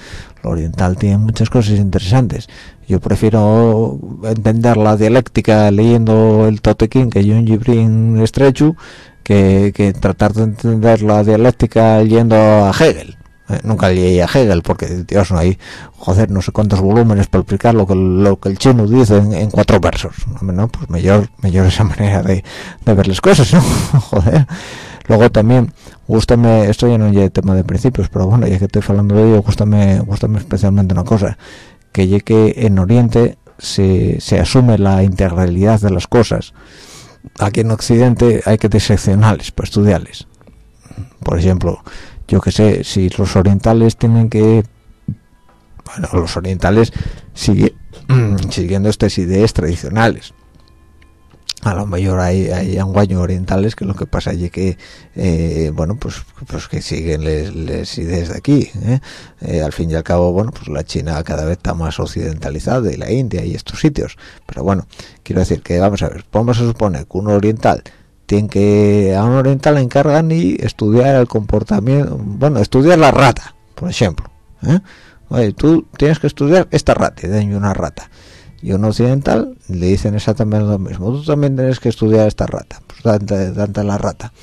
lo oriental tiene muchas cosas interesantes yo prefiero entender la dialéctica leyendo el Totequín que yo un Gibrin estrecho que, que, tratar de entender la dialéctica leyendo a Hegel. Eh, nunca leí a Hegel porque Dios no hay joder no sé cuántos volúmenes para explicar lo que lo que el chino dice en, cuatro versos. No pues mejor mejor esa [LAUGHS] manera de, ver las cosas no [LAUGHS] joder. Luego también gustame esto ya no es tema de principios pero bueno ya que estoy hablando de ello gustame gustame especialmente una cosa que ya en Oriente se, se asume la integralidad de las cosas aquí en Occidente hay que diseccionarles para estudiarles por ejemplo yo que sé, si los orientales tienen que, bueno, los orientales sigue, [CLEARS THROAT] siguiendo estas ideas tradicionales. A lo mejor hay, hay anguaños orientales que lo que pasa es que, eh, bueno, pues, pues que siguen las ideas de aquí. ¿eh? Eh, al fin y al cabo, bueno, pues la China cada vez está más occidentalizada y la India y estos sitios. Pero bueno, quiero decir que, vamos a ver, vamos a suponer que un oriental tienen que a un oriental le encargan y estudiar el comportamiento bueno estudiar la rata por ejemplo ¿eh? Oye, tú tienes que estudiar esta rata y una rata y un occidental le dicen exactamente lo mismo tú también tienes que estudiar esta rata pues dante, la rata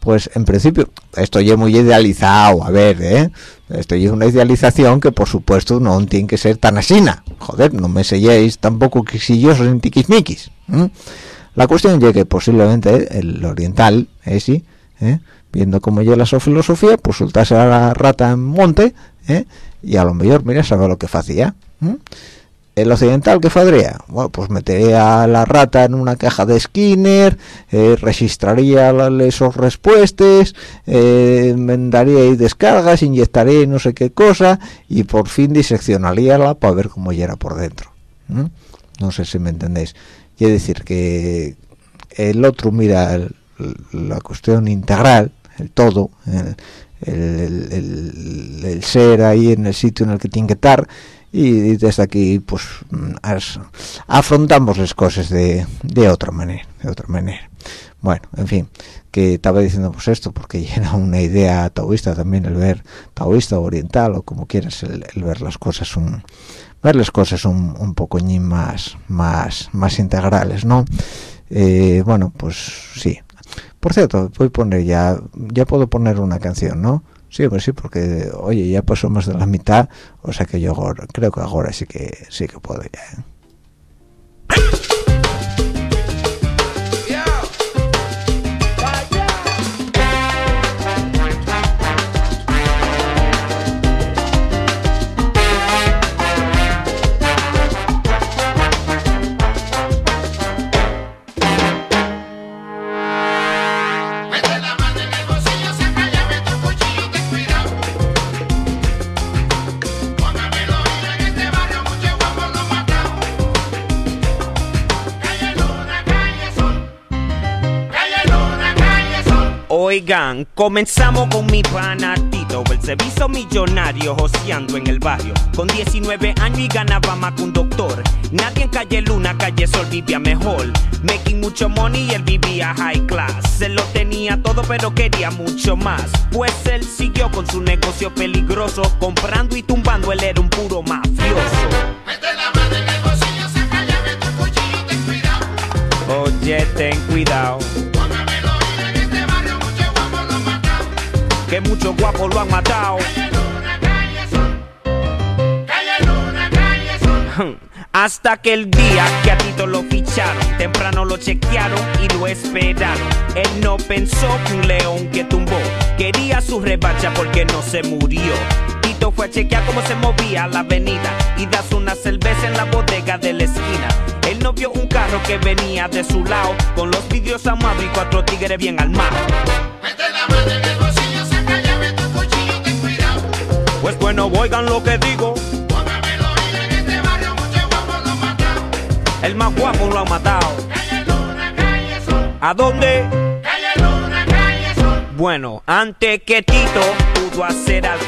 pues en principio esto ya muy idealizado a ver ¿eh? esto ya es una idealización que por supuesto no tiene que ser tan asina joder no me selléis tampoco quisquillosos en tiquismiquis. La cuestión es que posiblemente el oriental, eh, sí, viendo cómo llega su filosofía, pues soltase a la rata en monte, eh, y a lo mejor, mira, sabe lo que hacía. El occidental, ¿qué haría? Bueno, pues metería a la rata en una caja de Skinner, eh, registraría esas respuestas, eh, daría y descargas, inyectaría no sé qué cosa, y por fin diseccionaría para ver cómo era por dentro. No sé si me entendéis quiere decir que el otro mira la cuestión integral, el todo, el, ser ahí en el sitio en el que tiene que estar y desde aquí pues afrontamos las cosas de, otra manera, de otra manera. Bueno, en fin, que estaba diciendo pues esto porque [LAUGHS] era una idea taoísta también el ver taoísta oriental o como quieras el, ver las cosas un ver las cosas un, un poco más más más integrales no eh, bueno pues sí. Por cierto voy a poner ya ya puedo poner una canción no sí pues sí porque oye ya pasó más de la mitad o sea que yo creo que ahora sí que sí que puedo ya Oigan, comenzamos con mi panatito, el servicio millonario joseando en el barrio. Con 19 años y ganaba más que un doctor. Nadie en calle Luna, calle Sol vivía mejor. Making mucho money y él vivía high class. Él lo tenía todo, pero quería mucho más. Pues él siguió con su negocio peligroso, comprando y tumbando, él era un puro mafioso. Mete la mano en el bolsillo, saca llave tu cuchillo, ten cuidado. Oye, ten cuidado que muchos guapos lo han matado. [LAUGHS] Hasta que el día que a Tito lo ficharon, temprano lo chequearon y lo esperaron. Él no pensó que un león que tumbó quería su revancha porque no se murió. Tito fue a chequear cómo se movía la avenida y das una cerveza en la bodega de la esquina. Él no vio un carro que venía de su lado con los vidrios amados y cuatro tigres bien armados. Bueno, oigan lo que digo. en este barrio muchos guapos lo matado. El más guapo lo ha matado. Calle Luna, calle. ¿A dónde? Calle Luna, calle Sol. Bueno, antes que Tito pudo hacer algo.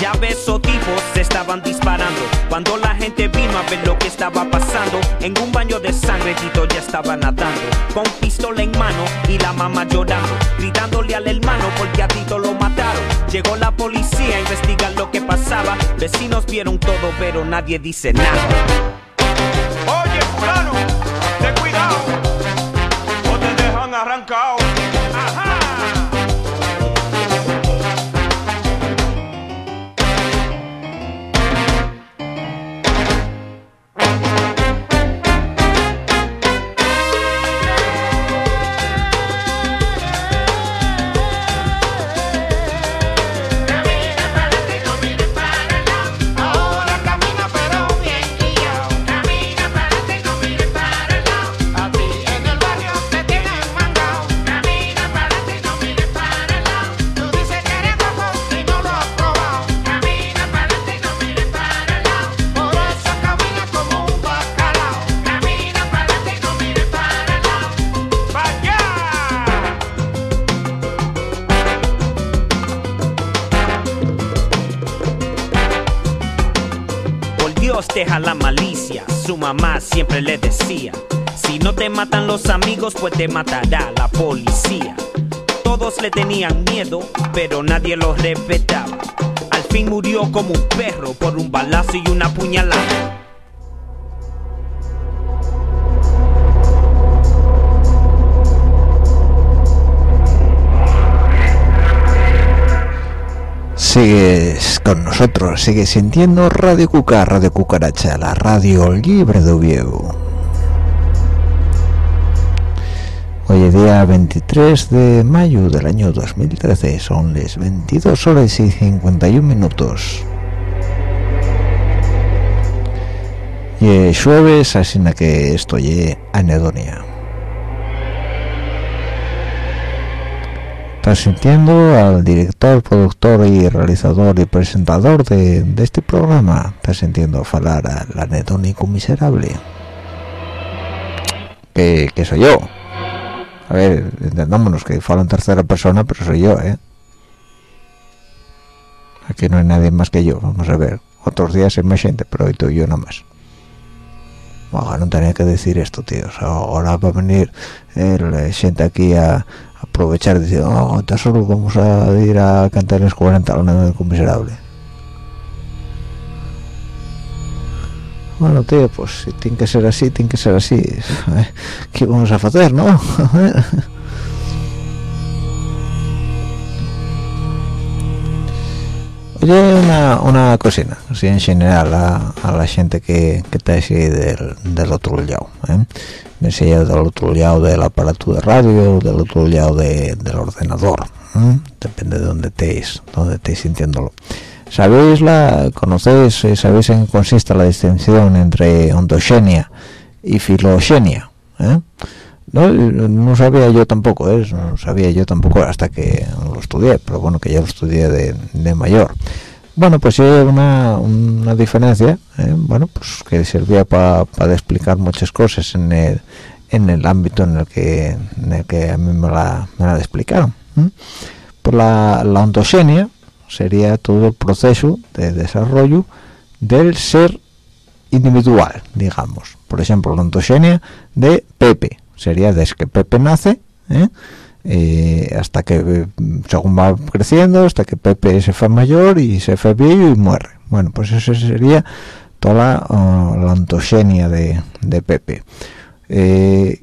Ya ves, tipos se estaban disparando. Cuando la gente vino a ver lo que estaba pasando, en un baño de sangre Tito ya estaba nadando. Con pistola en mano y la mamá llorando, gritándole al hermano porque a Tito lo mataron. Llegó la policía a investigar lo que pasaba. Vecinos vieron todo, pero nadie dice nada. Oye, fulano, ten cuidado, o te dejan arrancado. La malicia. Su mamá siempre le decía, si no te matan los amigos, pues te matará la policía. Todos le tenían miedo, pero nadie lo respetaba. Al fin murió como un perro por un balazo y una puñalada. Sigues con nosotros, sigues sintiendo Radio Cuca, Radio Cucaracha, la radio libre de Oviedo. Hoy es día 23 de mayo del año 2013, son las 22 horas y 51 minutos. Y es jueves, así que estoy anedonia. Sintiendo al director, productor y realizador y presentador de, este programa. Estás sintiendo hablar al anedónico miserable. Que, soy yo. A ver, entendámonos que falo en tercera persona, pero soy yo, ¿eh? Aquí no hay nadie más que yo, vamos a ver. Otros días es más gente, pero hoy estoy yo nada más. Bueno, no tenía que decir esto, tío. ahora va a venir el gente aquí a, aprovechar decir, oh, solo vamos a ir a cantar en 40 al con miserable. Bueno, tío, pues si tiene que ser así, tiene que ser así. [LAUGHS] ¿Qué vamos a hacer, no? [LAUGHS] Una, una cocina, así en general a, la gente que, está así del, del otro lado, ¿eh? del otro lado del aparato de radio, del otro lado del ordenador, depende de dónde estéis, dónde estéis sintiéndolo. ¿Sabéis la, conocéis, eh, sabéis en qué consiste la distinción entre ontogenia y filogenia? ¿Eh? No, sabía yo tampoco, ¿eh? no sabía yo tampoco hasta que lo estudié, pero bueno, que ya lo estudié de, mayor. Bueno, pues hay una, una diferencia, ¿eh? bueno, pues que servía para explicar muchas cosas en el, en el ámbito en el que en el que a mí me la, me la explicaron. Por la, la ontogenia sería todo el proceso de desarrollo del ser individual, digamos. Por ejemplo, la ontogenia de Pepe, sería desde que Pepe nace ¿eh? Eh, hasta que según va creciendo hasta que Pepe se fue mayor y se fue viejo y muere bueno pues eso sería toda la, antogenia de, Pepe eh,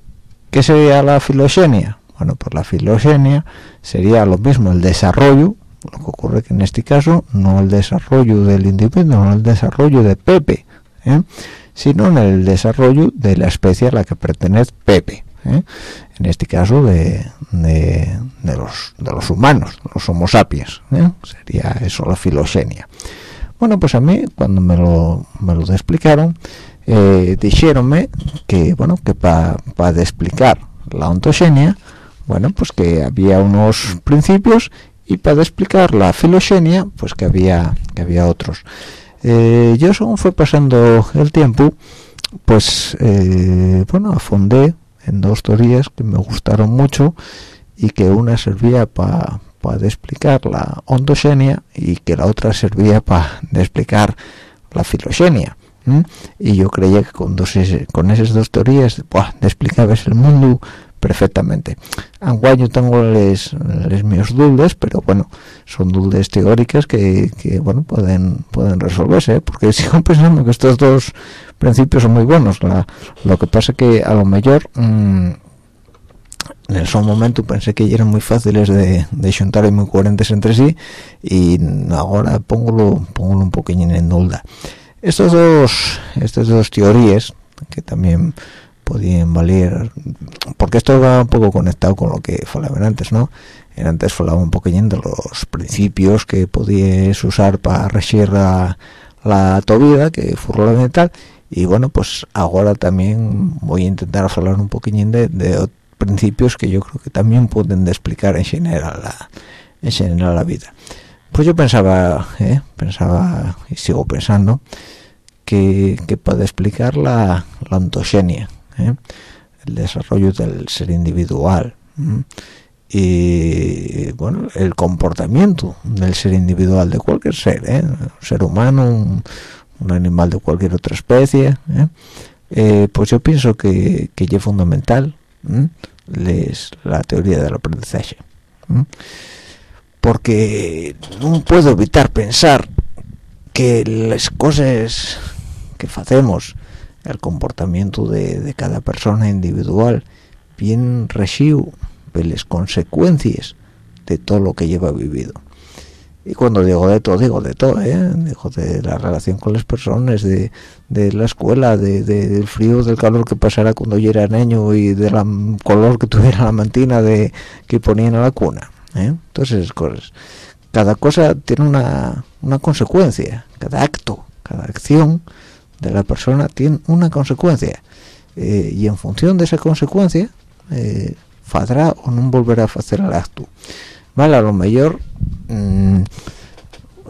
¿qué sería la filogenia? bueno pues la filogenia sería lo mismo el desarrollo lo que ocurre que en este caso no el desarrollo del individuo no el desarrollo de Pepe sino en el desarrollo de la especie a la que pertenece Pepe, ¿eh? en este caso de, de, los, de los humanos, los homo sapiens, ¿eh? sería eso la filogenia. Bueno, pues a mí cuando me lo, me lo explicaron, eh, que, bueno, que para explicar la ontogenia, bueno, pues que había unos principios y para explicar la filogenia, pues que había, que había otros. Eh, yo según fue pasando el tiempo pues eh, bueno afondé en dos teorías que me gustaron mucho y que una servía para explicar la ondogenia y que la otra servía para explicar la filogenia y yo creía que con, dos, con esas dos teorías buah, explicabas el mundo perfectamente. Aunque yo tengo les, les mis dudas, pero bueno, son dudas teóricas que, que bueno, pueden pueden resolverse, ¿eh? porque sigo [LAUGHS] pensando que estos dos principios son muy buenos. lo que pasa que a lo mejor mm, en ese momento pensé que eran muy fáciles de, de juntar y muy coherentes entre sí y ahora pongo pongo un poquillo en duda. Estos dos, estas dos teorías que también podían valer porque esto va un poco conectado con lo que falaban antes no antes falaba un poquillo de los principios que podías usar para regir la, la tu vida que fue y bueno pues ahora también voy a intentar hablar un poquillo de, de principios que yo creo que también pueden explicar en general la en general la vida pues yo pensaba ¿eh? pensaba y sigo pensando que, que puede explicar la, la ontogenia ¿eh? el desarrollo del ser individual y bueno el comportamiento del ser individual de cualquier ser ¿eh? un ser humano un, animal de cualquier otra especie pues yo pienso que, que es fundamental les, la teoría del aprendizaje porque no puedo evitar pensar que las cosas que hacemos el comportamiento de, cada persona individual bien regido de las consecuencias de todo lo que lleva vivido y cuando digo de todo digo de todo ¿eh? digo de la relación con las personas de, la escuela de, del frío del calor que pasara cuando yo era niño y del color que tuviera la mantina de que ponían a la cuna ¿eh? todas esas cosas cada cosa tiene una, una consecuencia cada acto cada acción de la persona tiene una consecuencia eh, y en función de esa consecuencia eh, o no volverá a hacer el acto vale a lo mejor mm,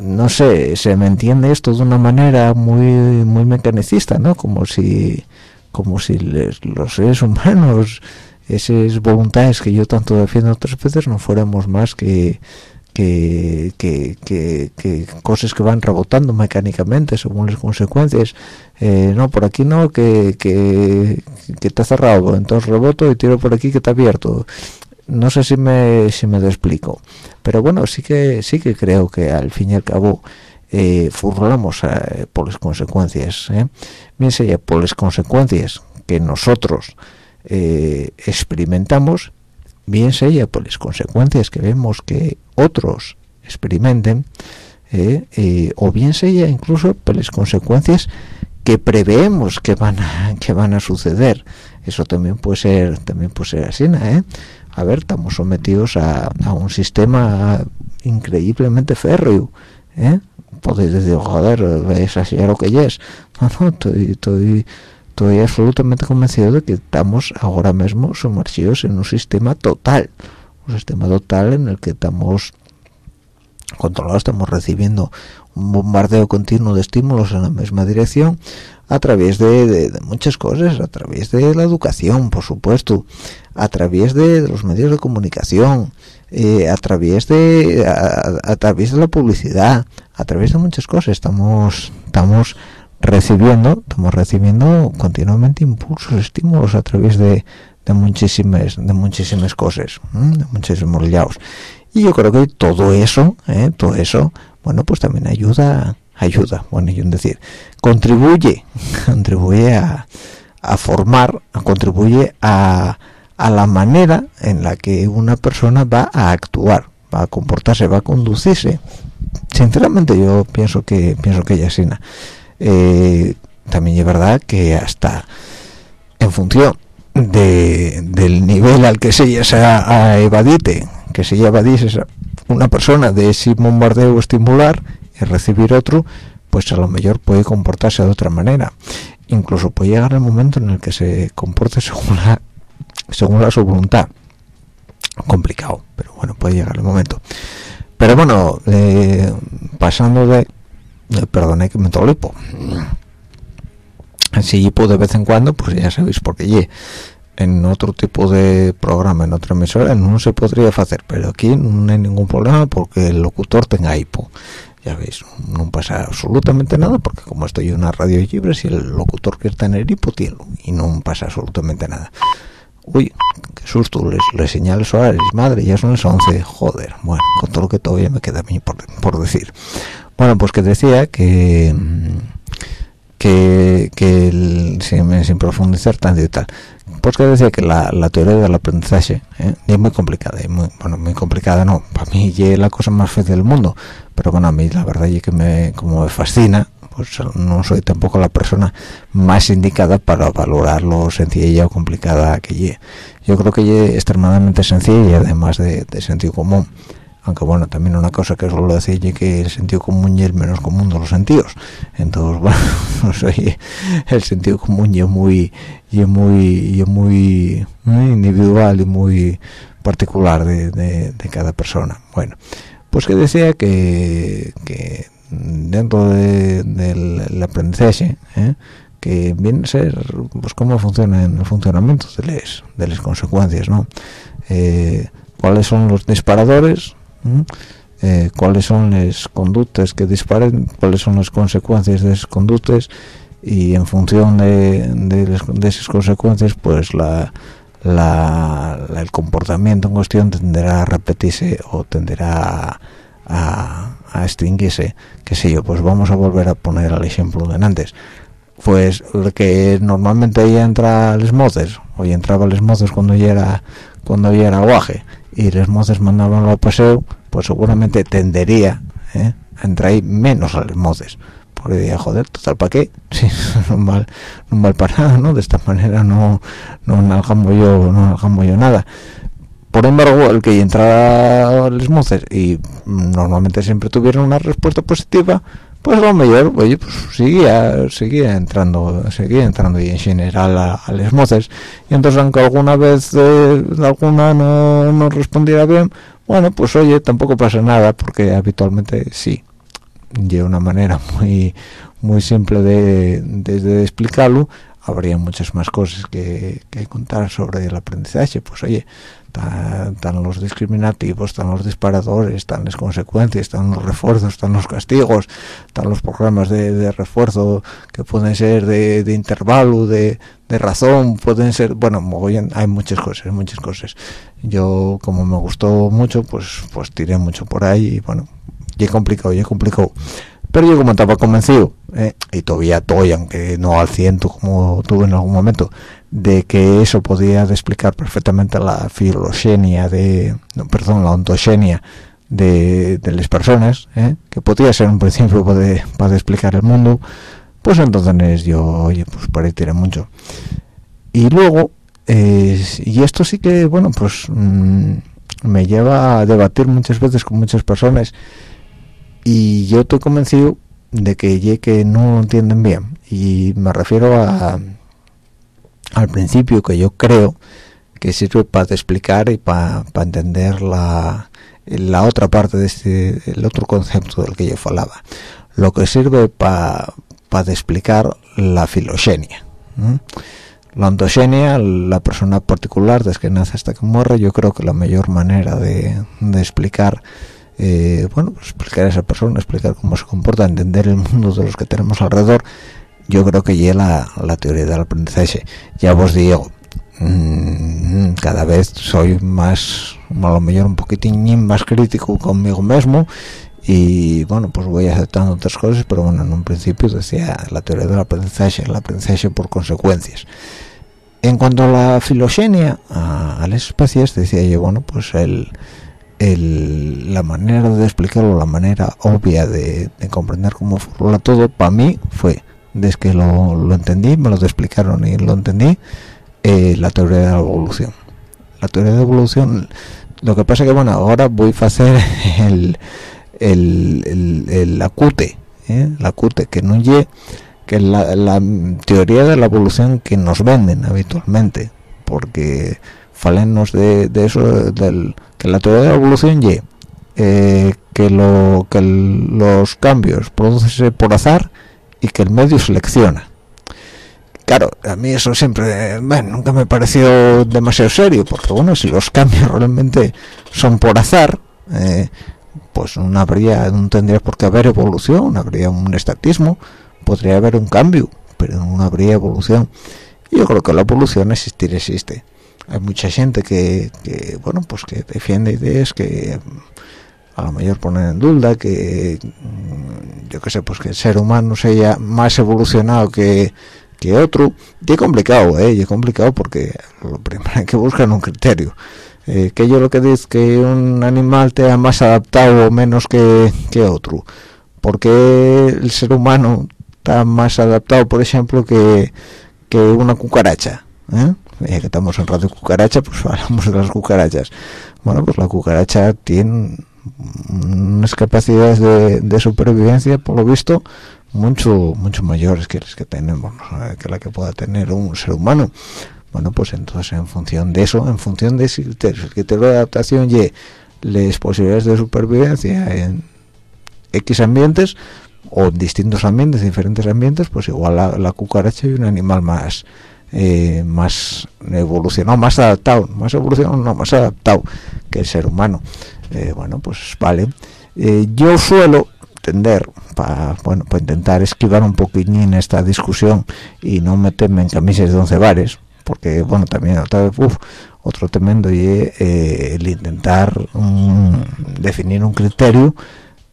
no sé se me entiende esto de una manera muy muy mecanicista no como si como si los seres humanos esas voluntades que yo tanto defiendo otras veces no fuéramos más que que, que, cosas que van rebotando mecánicamente según las consecuencias. Eh, no por aquí no que, que, está cerrado entonces reboto y tiro por aquí que está abierto. No sé si me si me lo explico. Pero bueno sí que sí que creo que al fin y al cabo eh, furlamos eh, por las consecuencias ¿eh? bien sea por las consecuencias que nosotros experimentamos bien sea por las consecuencias que vemos que otros experimenten o bien sea incluso por las consecuencias que preveemos que van a, [LAUGHS] que van a suceder eso también puede ser también puede ser así ¿eh? a ver estamos sometidos a, un sistema increíblemente férreo ¿eh? podéis decir joder es así lo que es [LAUGHS] no no estoy, estoy estoy absolutamente convencido de que estamos ahora mismo sumergidos en un sistema total un sistema total en el que estamos controlados estamos recibiendo un bombardeo continuo de estímulos en la misma dirección a través de, muchas cosas, a través de la educación, por supuesto, a través de, los medios de comunicación, eh, a través de a, través de la publicidad, a través de muchas cosas. Estamos estamos recibiendo, estamos recibiendo continuamente impulsos, estímulos a través de, de muchísimas de muchísimas cosas, de muchísimos liados. Y yo creo que todo eso, eh, todo eso bueno pues también ayuda ayuda bueno y un decir contribuye [LAUGHS] contribuye a, formar contribuye a, a la manera en la que una persona va a actuar va a comportarse va a conducirse. Sinceramente yo pienso que pienso que ella eh, también es verdad que hasta en función de, del nivel al que se a evadite que se evadise una persona de ese bombardeo estimular y recibir otro pues a lo mejor puede comportarse de otra manera. Incluso puede llegar el momento en el que se comporte según la según la su voluntad. Complicado pero bueno puede llegar el momento. Pero bueno eh, pasando de eh, perdone que me tolipo si pues de vez en cuando pues ya sabéis por qué en otro tipo de programa, en otra emisora, no se podría hacer, pero aquí no hay ningún problema porque el locutor tenga hipo. Ya veis, no pasa absolutamente nada porque como estoy en una radio libre, si el locutor quiere tener hipo, tiene y no pasa absolutamente nada. Uy, qué susto, les, les señales horarios, madre, ya son las 11, joder, bueno, con todo lo que todavía me queda a mí por, por decir. Bueno, pues que decía que que, que sin, profundizar tanto y tal pues que decía que la, la teoría del aprendizaje ¿eh? es muy complicada muy, bueno muy complicada no para mí es la cosa más fácil del mundo pero bueno a mí la verdad es que me como me fascina pues no soy tampoco la persona más indicada para valorar lo sencilla o complicada que es yo creo que es extremadamente sencilla y además de, de sentido común aunque bueno también una cosa que suelo decir es que el sentido común es el menos común de los sentidos. Entonces [LAUGHS] bueno no el sentido común es muy y muy y muy, individual y muy particular de, de, cada persona. Bueno pues que decía que, dentro del aprendizaje ¿eh? que viene a ser pues cómo funciona el funcionamiento de las de las consecuencias no eh, cuáles son los disparadores eh, cuáles son las conductas que disparen, cuáles son las consecuencias de esas conductas y en función de, de, esas consecuencias pues la, el comportamiento en cuestión tenderá a repetirse o tenderá a, a, extinguirse, qué sé yo, pues vamos a volver a poner el ejemplo de antes. Pues que normalmente ahí entra les moces hoy entraba les moces cuando ya era cuando ya era guaje y les moces mandaban al paseo pues seguramente tendería ¿eh? a entrar menos a los moces porque diría joder total para qué [LAUGHS] sí, [LAUGHS] no mal no mal para nada no de esta manera no no nalgamo yo no nalgamo yo nada. Por embargo el que entraba a los moces y normalmente siempre tuvieron una respuesta positiva pues lo mejor oye pues seguía seguía entrando seguía entrando y en general a, a los moces y entonces aunque alguna vez eh, alguna no, no respondiera bien bueno pues oye tampoco pasa nada porque habitualmente sí. De una manera muy muy simple de, de, explicarlo habría muchas más cosas que, que, contar sobre el aprendizaje. Pues oye están los discriminativos están los disparadores están las consecuencias están los refuerzos están los castigos están los programas de, de refuerzo que pueden ser de, de intervalo de, de razón pueden ser bueno hay muchas cosas muchas cosas. Yo como me gustó mucho pues pues tiré mucho por ahí y bueno y complicado y complicado. Pero yo como estaba convencido eh, y todavía estoy aunque no al ciento como tuve en algún momento de que eso podía explicar perfectamente la filogenia de no, perdón la ontogenia de, de las personas eh, que podía ser un principio para, para explicar el mundo. Pues entonces yo oye pues por ahí mucho. Y luego y esto sí que bueno pues mmm, me lleva a debatir muchas veces con muchas personas. Y yo estoy convencido de que que no entienden bien. Y me refiero a al principio que yo creo que sirve para explicar y para entender la, la otra parte de este el otro concepto del que yo falaba. Lo que sirve para para explicar la filogenia la ontogenia la persona particular desde que nace hasta que muere yo creo que la mayor manera de, de explicar eh, bueno pues explicar a esa persona explicar cómo se comporta entender el mundo de los que tenemos alrededor yo creo que llega la, teoría del aprendizaje ya os digo mmm, cada vez soy más a lo mejor un poquitín más crítico conmigo mismo y bueno pues voy aceptando otras cosas pero bueno en un principio decía la teoría del aprendizaje el aprendizaje por consecuencias. En cuanto a la filogenia a, a las especies decía yo bueno pues el, el, la manera de explicarlo la manera obvia de, de comprender cómo formula todo para mí fue desde que lo, lo, entendí me lo explicaron y lo entendí eh, la teoría de la evolución la teoría de la evolución lo que pasa que bueno ahora voy a hacer [LAUGHS] el el, el, el acute, ¿eh? el acute que no llegue que la, la, teoría de la evolución que nos venden habitualmente, porque falenos de, de eso, del, que la teoría de la evolución llegue eh, que lo que los cambios producen por azar y que el medio selecciona. Claro a mí eso siempre bueno, nunca me pareció demasiado serio porque bueno si los cambios realmente son por azar eh, pues no habría no tendría por qué haber evolución habría un estatismo podría haber un cambio pero no habría evolución. Yo creo que la evolución existir existe. Hay mucha gente que, que bueno pues que defiende ideas que a lo mejor ponen en duda que mm, yo qué sé pues que el ser humano sea más evolucionado que que otro. Y es complicado eh y es complicado porque lo primero [LAUGHS] hay que buscar un criterio. Eh, que yo lo que dice que un animal te ha más adaptado o menos que, que otro. Porque el ser humano está más adaptado por ejemplo que, que una cucaracha ¿eh? ya que estamos en radio cucaracha pues [LAUGHS] hablamos de las cucarachas. Bueno pues la cucaracha tiene unas capacidades de, supervivencia por lo visto mucho mucho mayores que las que tenemos que la que pueda tener un ser humano. Bueno pues entonces en función de eso en función de criterio el criterio de adaptación y las posibilidades de supervivencia en x ambientes o en distintos ambientes diferentes ambientes pues igual la, la cucaracha y un animal más eh, más evolucionado más adaptado más evolucionado no más adaptado que el ser humano. Eh, bueno pues vale. Eh, yo suelo tender para bueno para intentar esquivar un poquitín esta discusión y no meterme en camisas de once bares porque bueno también otra vez otro tremendo y el intentar definir un criterio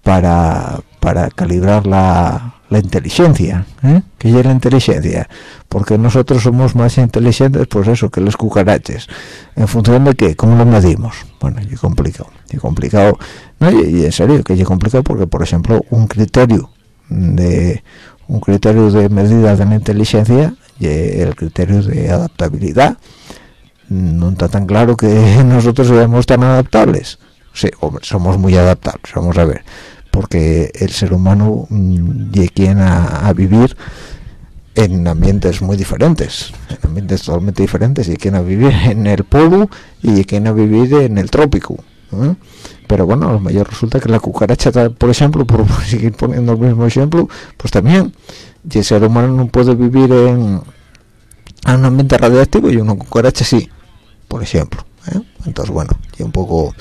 para para calibrar la, inteligencia ¿eh? que es la inteligencia porque nosotros somos más inteligentes pues eso que los cucaraches en función de qué cómo lo medimos bueno y complicado y complicado. No y, en serio que es complicado porque por ejemplo un criterio de un criterio de medida de la inteligencia y el criterio de adaptabilidad no está tan claro que [LAUGHS] nosotros seamos tan adaptables. Sí somos muy adaptables vamos a ver porque el ser humano mm, llega a, a, vivir en ambientes muy diferentes, en ambientes totalmente diferentes, y quien a vivir [LAUGHS] en el polo y quien a vivir en el trópico. Pero bueno, a lo mejor resulta que la cucaracha, por ejemplo, por [LAUGHS] seguir poniendo el mismo ejemplo, pues también, y el ser humano no puede vivir en, un ambiente radiactivo y una cucaracha sí, por ejemplo. ¿eh? Entonces, bueno, y un poco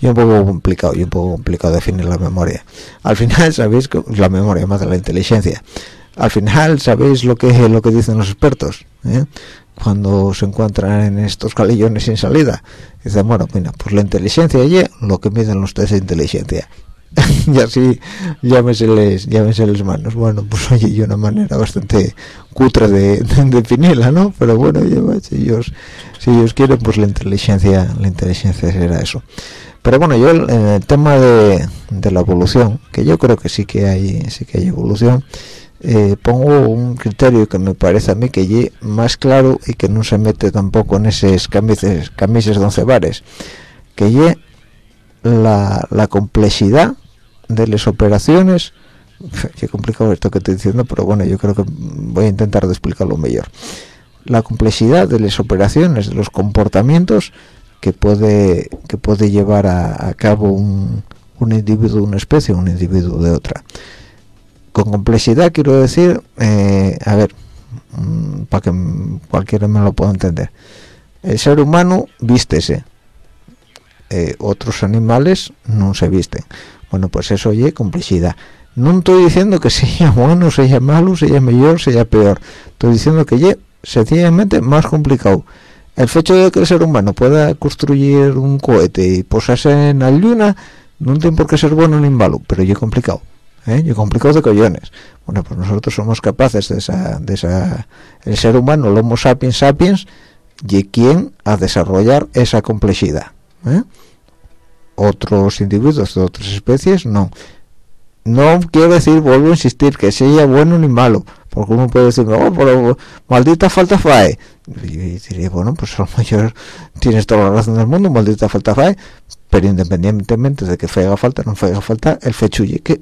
y un poco complicado y un poco complicado definir la memoria. Al final [LAUGHS] sabéis que la memoria más de la inteligencia al final sabéis lo que lo que dicen los expertos ¿eh? cuando se encuentran en estos calillones sin salida dicen bueno mira pues la inteligencia y lo que miden los test de inteligencia [LAUGHS] y así llámeseles llámeseles manos bueno pues oye y una manera bastante cutre de, [LAUGHS] definirla no pero bueno si ellos si ellos quieren pues la inteligencia la inteligencia será eso pero bueno yo en el tema de, la evolución que yo creo que sí que hay sí que hay evolución eh, pongo un criterio que me parece a mí que es más claro y que no se mete tampoco en esos camises camises de once bares que es la, la complejidad de las operaciones qué complicado esto que estoy diciendo pero bueno yo creo que voy a intentar de explicarlo mejor. La complejidad de las operaciones de los comportamientos que puede que puede llevar a, cabo un, un, individuo de una especie un individuo de otra. Con complejidad quiero decir eh, a ver mm, para que cualquiera me lo pueda entender. El ser humano vístese eh, otros animales no se visten. Bueno pues eso oye complejidad. No estoy diciendo que [LAUGHS] sea bueno sea malo sea mejor sea peor. Estoy diciendo que ye sencillamente más complicado el hecho de que el ser humano pueda construir un cohete y posarse en la luna no tiene por qué ser bueno ni malo pero yo complicado ¿eh? yo complicado de collones bueno pues nosotros somos capaces de esa de esa el ser humano el homo sapiens sapiens y quien a desarrollar esa complejidad ¿eh? otros individuos de otras especies no no quiero decir vuelvo a insistir que sea bueno ni malo porque uno puede decir oh pero maldita falta fae y diría bueno pues lo mejor tienes toda la razón del mundo maldita falta fae pero independientemente de que faiga falta no faiga falta el fechuye que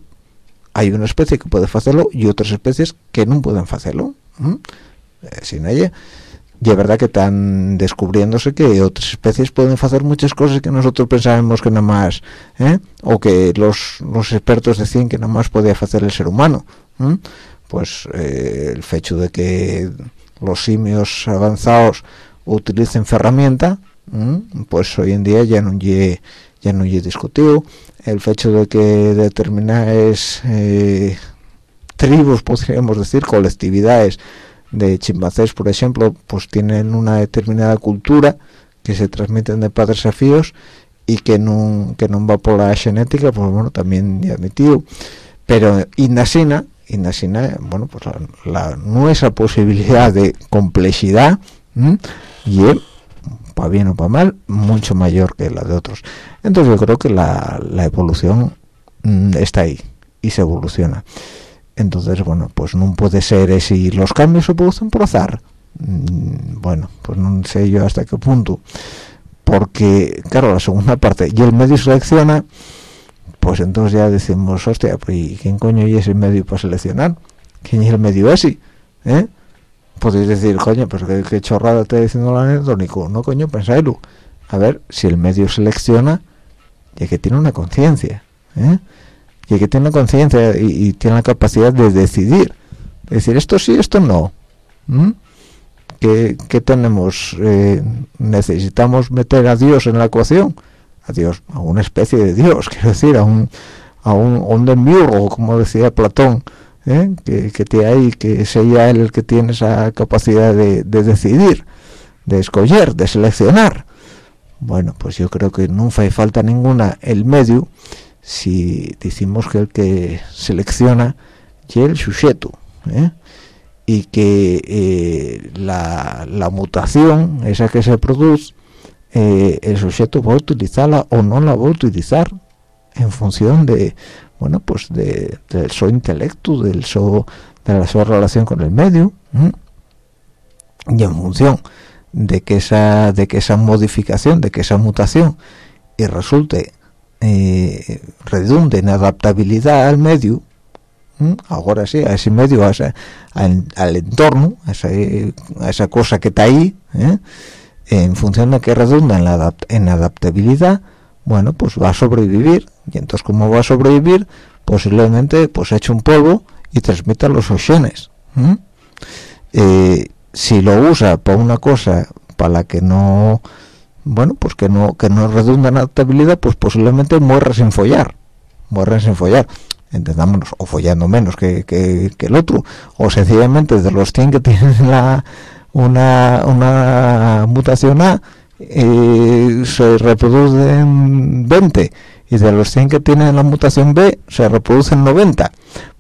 hay una especie que puede hacerlo y otras especies que no pueden hacerlo eh, sin ella. Y es verdad que están descubriéndose que otras especies pueden hacer muchas cosas que nosotros pensábamos que nada más ¿eh? o que los, los expertos decían que nada más podía hacer el ser humano pues eh, el hecho de que los simios avanzados utilicen herramienta pues hoy en día ya no ya no discutido. El hecho de que determinadas eh, tribus podríamos decir colectividades de chimpancés por ejemplo pues tienen una determinada cultura que se transmiten de padres a fíos y que no que no va por la genética pues bueno también admitido. Pero Indasina Indasina bueno pues la, nuestra posibilidad de complejidad y para bien o para mal mucho mayor que la de otros. Entonces yo creo que la, la evolución mm, está ahí y se evoluciona. Entonces bueno pues no puede ser si los cambios se producen por azar. Mm, bueno pues no sé yo hasta qué punto porque claro la segunda parte y el medio selecciona pues entonces ya decimos hostia pues quién coño es el medio para seleccionar quién es el medio ese ¿Eh? podéis decir coño pues qué, chorrada está diciendo la anetónico no coño pensáislo a ver si el medio selecciona ya que tiene una conciencia ¿eh? y que tiene conciencia y, tiene la capacidad de decidir. Decir esto sí esto no ¿Qué, tenemos eh, necesitamos meter a Dios en la ecuación a Dios a una especie de Dios [LAUGHS] quiero decir a un a un, un demiurgo como decía Platón ¿eh? que, que te hay que sea él el que tiene esa capacidad de, de decidir de escoger de seleccionar bueno pues yo creo que no hay falta ninguna el medio si decimos que el que selecciona es el sujeto ¿eh? y que eh, la, la, mutación esa que se produce eh, el sujeto va a utilizarla o no la va a utilizar en función de bueno pues de, del su intelecto del su, de la su relación con el medio y en función de que esa de que esa modificación de que esa mutación y resulte eh, redunde en adaptabilidad al medio ahora sí a ese medio a al, entorno a esa, a esa, cosa que está ahí ¿eh? En función de que redunda en la en adaptabilidad bueno pues va a sobrevivir. Y entonces como va a sobrevivir posiblemente pues eche un polvo y transmita los oceanes si lo usa para una cosa para la que no bueno pues que no que no redunda en adaptabilidad pues posiblemente muera sin follar muera sin follar. Entendámonos o follando menos que, que, el otro o sencillamente de los 100 que [LAUGHS] tienen la una, una mutación A eh, se reproducen 20 y de los 100 que tienen la mutación B se reproducen 90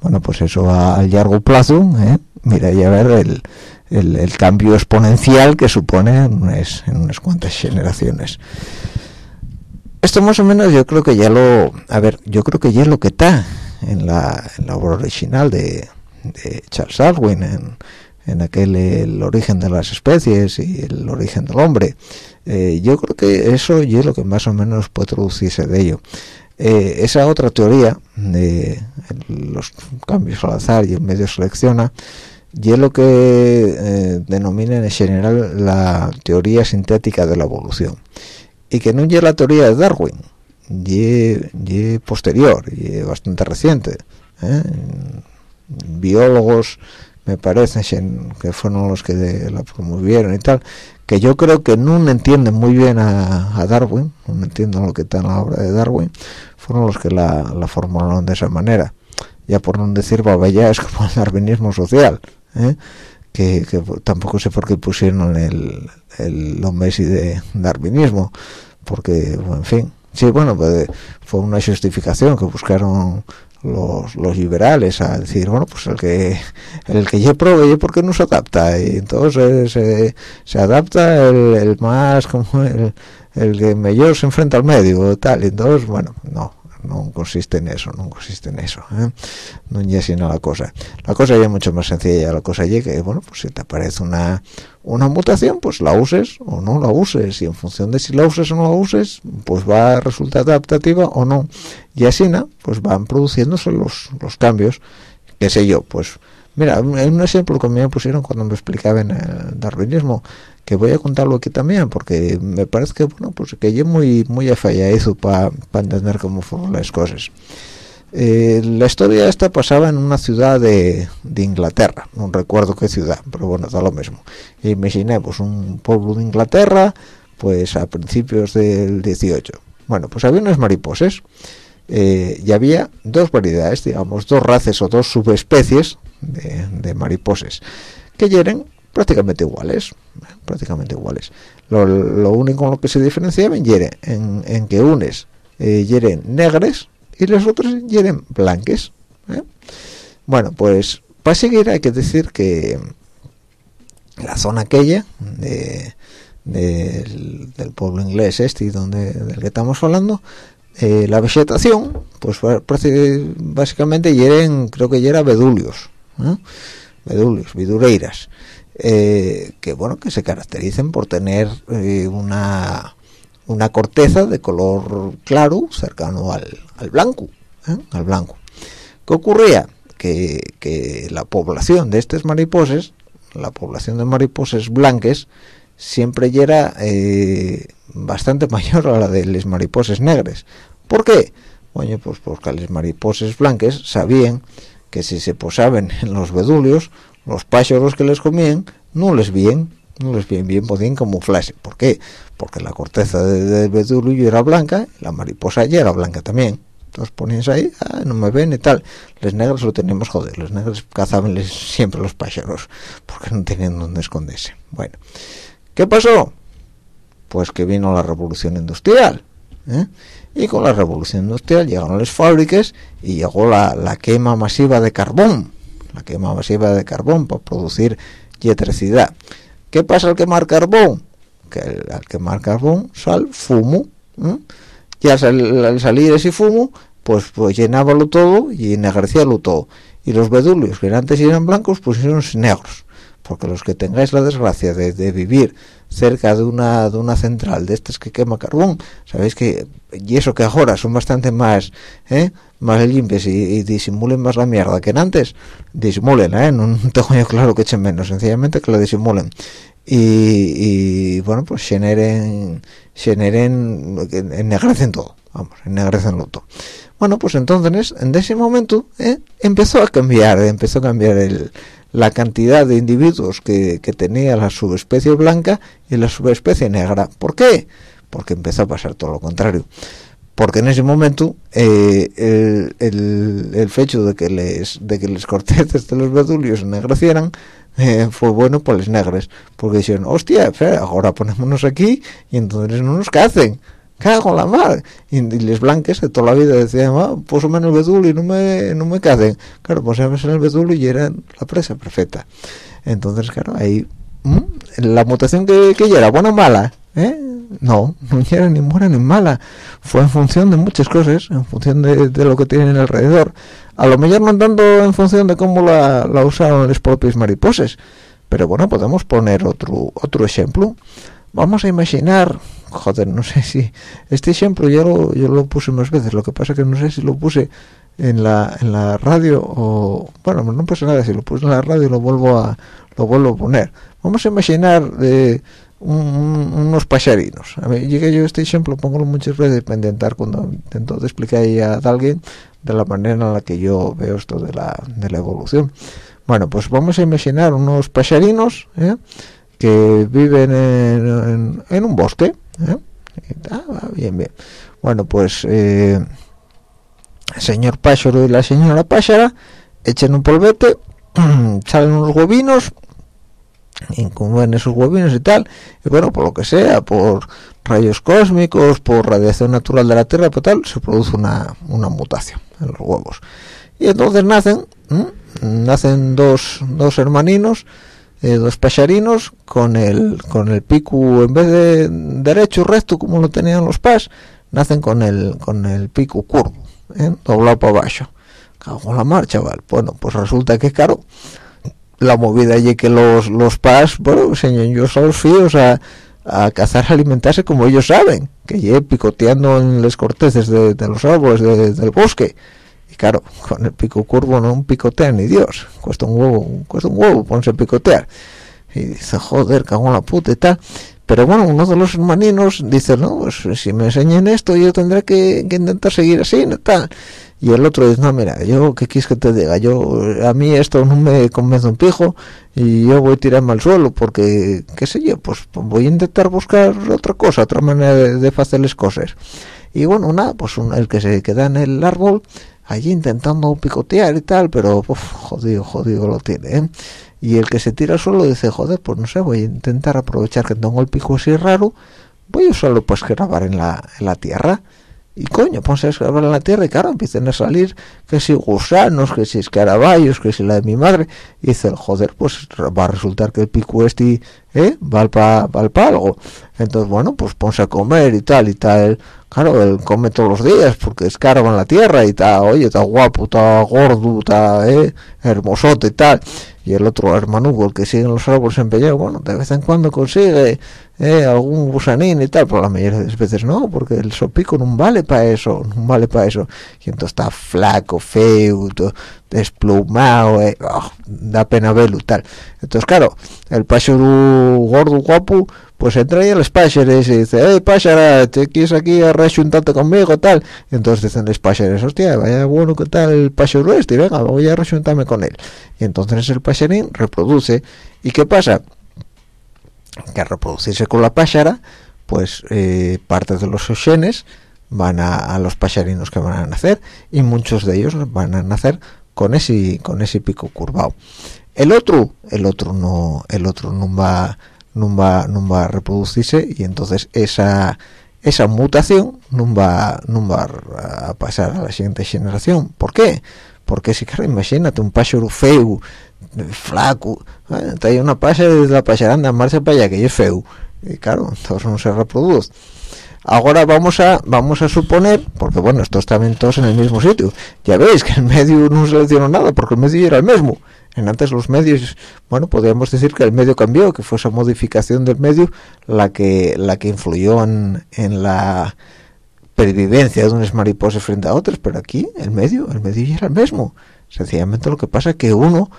bueno pues eso a, largo plazo ¿eh? mira ya ver el, el, cambio exponencial que supone en unas, en unas cuantas generaciones esto más o menos yo creo que ya lo a ver yo creo que ya es lo que está en la, en la obra original de, de Charles Darwin en, en aquel el origen de las especies y el origen del hombre. Eh, yo creo que eso es lo que más o menos puede traducirse de ello. Eh, esa otra teoría de los cambios al azar y el medio selecciona y es lo que eh, denominan en general la teoría sintética de la evolución y que no es la teoría de Darwin y, posterior y bastante reciente biólogos me parece que fueron los que la promovieron y tal que yo creo que no entienden muy bien a, Darwin no entienden lo que está en la obra de Darwin fueron los que la, la formaron de esa manera ya por no decir es [LAUGHS] como el darwinismo social ¿eh? que, tampoco sé por qué pusieron el, el Messi de darwinismo porque en fin sí bueno pues, fue una justificación que buscaron los, los liberales a decir bueno pues el que el que ya provee porque no se adapta y entonces se, se adapta el, el, más como el, el que mejor se enfrenta al medio tal. Y entonces bueno no no consiste en eso, no consiste en eso, ¿eh? no es sino la cosa. La cosa ya es mucho más sencilla, la cosa ya que, bueno, pues si te aparece una, una mutación, pues la uses o no la uses, y en función de si la uses o no la uses, pues va a resultar adaptativa o no. Y así, ¿no? Pues van produciéndose los, los cambios, qué sé yo, pues... Mira, un ejemplo que me pusieron cuando me explicaban el darwinismo, que voy a contarlo aquí también porque me parece que bueno pues que yo muy muy eso para entender cómo fueron las cosas. Eh, la historia esta pasaba en una ciudad de, de, Inglaterra no recuerdo qué ciudad pero bueno da lo mismo. Imaginé pues un pueblo de Inglaterra pues a principios del 18 bueno pues había unas mariposas. Eh, y había dos variedades digamos dos razas o dos subespecies de, de mariposas que hieren prácticamente iguales prácticamente iguales lo, único en lo que se diferenciaban en, que unes eh, negres y los otros hieren blanques ¿eh? bueno pues para seguir hay que decir que la zona aquella de, del, pueblo inglés este donde del que estamos hablando eh, la vegetación pues básicamente hieren creo que ya era bedulios ¿eh? bedulios vidureiras eh, que bueno que se caractericen por tener eh, una una corteza de color claro cercano al, al blanco ¿eh? al blanco qué ocurría que, la población de estas mariposas la población de mariposas blancas siempre era bastante [LAUGHS] mayor a la de las mariposas negras ¿por qué? Bueno, pues porque las mariposas blancas sabían que si se posaban en los bedulios los pájaros que les comían no les bien no les bien bien podían camuflarse ¿por qué? porque la corteza de bedulio era blanca la mariposa ya era blanca también entonces ponías ahí ah, no me ven y tal los negros lo teníamos joder los negros cazaban siempre los pájaros porque no tenían dónde esconderse bueno ¿qué pasó? pues que vino la revolución industrial ¿eh? y con la revolución industrial llegaron las fábricas y llegó la, la quema masiva de carbón la quema masiva de carbón para producir electricidad. ¿qué pasa al quemar carbón? que al quemar carbón sal fumo y al, salir ese fumo pues, pues llenábalo todo y ennegrecíalo todo. Y los bedulios que antes eran blancos pues eran negros porque los que tengáis la desgracia de, vivir cerca de una de una central de estas que quema carbón sabéis que y eso que ahora son bastante más ¿eh? más limpios y, disimulen más la mierda que antes disimulen ¿eh? no tengo yo claro que echen menos sencillamente que lo disimulen y, bueno pues generen generen ennegrecen todo vamos ennegrecen todo bueno pues entonces en ese momento ¿eh? empezó a cambiar empezó a cambiar el, la cantidad de individuos que, que, tenía la subespecie blanca y la subespecie negra. ¿por qué? porque empezó a pasar todo lo contrario. Porque en ese momento eh, el, el, el, fecho de que les de que les [LAUGHS] de los bedulios ennegrecieran eh, fue bueno por los negros porque dijeron hostia ahora ponémonos aquí y entonces no nos cacen cago la mar. Y, y les blanques de toda la vida decían ah, pues menos el bedul y no me no me cacen claro pues en el bedul y eran la presa perfecta. Entonces claro ahí la mutación que, que era buena o mala ¿eh? no no era ni buena ni mala. Fue en función de muchas cosas en función de, de lo que tienen alrededor. A lo mejor no tanto en función de cómo la, la usaron los propios mariposas pero bueno podemos poner otro otro ejemplo vamos a imaginar joder no sé si este ejemplo yo lo, yo lo puse más veces lo que pasa que no sé si lo puse en la en la radio o bueno no pasa nada si lo puse en la radio lo vuelvo a lo vuelvo a poner vamos a imaginar eh, unos pasarinos a ver llegué yo este ejemplo pongo muchas veces para intentar cuando intento explicar a alguien de la manera en la que yo veo esto de la, de la evolución. Bueno, pues vamos a imaginar unos pasarinos ¿eh? Que viven en, en, un bosque. ¿eh? Ah, bien, bien. Bueno, pues eh, el señor pájaro y la señora pájara echan un polvete, [CLEARS THROAT] salen unos huevinos, incumben esos huevinos y tal, y bueno, por lo que sea, por rayos cósmicos, por radiación natural de la Tierra, por tal, se produce una, mutación en los huevos. Y entonces nacen, nacen dos, dos hermaninos, eh, dos con el, con el pico, en vez de derecho, recto, como lo tenían los pas, nacen con el, con el pico curvo, ¿eh? doblado para abajo. Cago la marcha, chaval. Bueno, pues resulta que, claro, la movida y que los, los pas, bueno, enseñan yo a los fíos a a cazar, a alimentarse como ellos saben, que lleve picoteando en las cortezas de, los árboles del bosque. Y claro, con el pico curvo no picotean ni Dios, cuesta un huevo, cuesta un huevo ponerse a picotear. Y dice, joder, cago en la puta y tal. Pero bueno, uno de los hermaninos dice, no, pues si me enseñan esto yo tendré que, intentar seguir así, ¿no? tal y el otro dice no mira yo qué quieres que te diga yo a mí esto no me convence un pijo y yo voy a tirarme al suelo porque qué sé yo pues voy a intentar buscar otra cosa otra manera de, las cosas y bueno nada pues el que se queda en el árbol allí intentando picotear y tal pero jodido jodido lo tiene ¿eh? y el que se tira al suelo dice joder pues no sé voy a intentar aprovechar que tengo el pico así raro voy a usarlo pues grabar en la, en la tierra y coño, ponse a excavar en la tierra y claro, empiezan a salir que si gusanos, que si escaraballos, que si la de mi madre, y dice joder, pues va a resultar que el pico este, ¿eh? Va para algo. Entonces, bueno, pues ponse a comer y tal, y tal, claro, él come todos los días porque escarba en la tierra y está, oye, está guapo, está gordo, está, ¿eh? Hermosote y tal. Y el otro hermano, el que sigue en los árboles empeñados, bueno, de vez en cuando consigue eh, algún gusanín y tal, pero la mayoría de las veces no, porque el sopico no vale para eso, no vale para eso. Y entonces está flaco, feo, desplumado, eh, oh, da pena verlo y tal. Entonces, claro, el pájaro gordo, guapo, pues entra ahí a los pájaros y dice, hey, pájara, te quieres aquí a conmigo, tal. Entonces dicen los pájaros, hostia, vaya bueno que tal el pájaro este, venga, voy a rejuntarme con él. Y entonces el pájarín reproduce. ¿Y qué pasa? que al reproducirse con la pájara pues eh, parte de los genes van a, los pacharinos que van a nacer y muchos de ellos van a nacer con ese con ese pico curvado el otro el otro no el otro no va no va no va a reproducirse y entonces esa esa mutación no va no va a pasar a la siguiente generación. ¿por qué? porque si claro imagínate un pájaro feo flaco ¿eh? trae una pasa de la pasaranda marcha para allá que es feo. Y claro entonces no se reproduce. Ahora vamos a vamos a suponer porque bueno estos también todos en el mismo sitio. Ya veis que el medio no seleccionó nada porque el medio era el mismo en antes los medios bueno podríamos decir que el medio cambió que fue esa modificación del medio la que la que influyó en, en la pervivencia de unas mariposas frente a otras pero aquí el medio el medio ya era el mismo sencillamente lo que pasa es que uno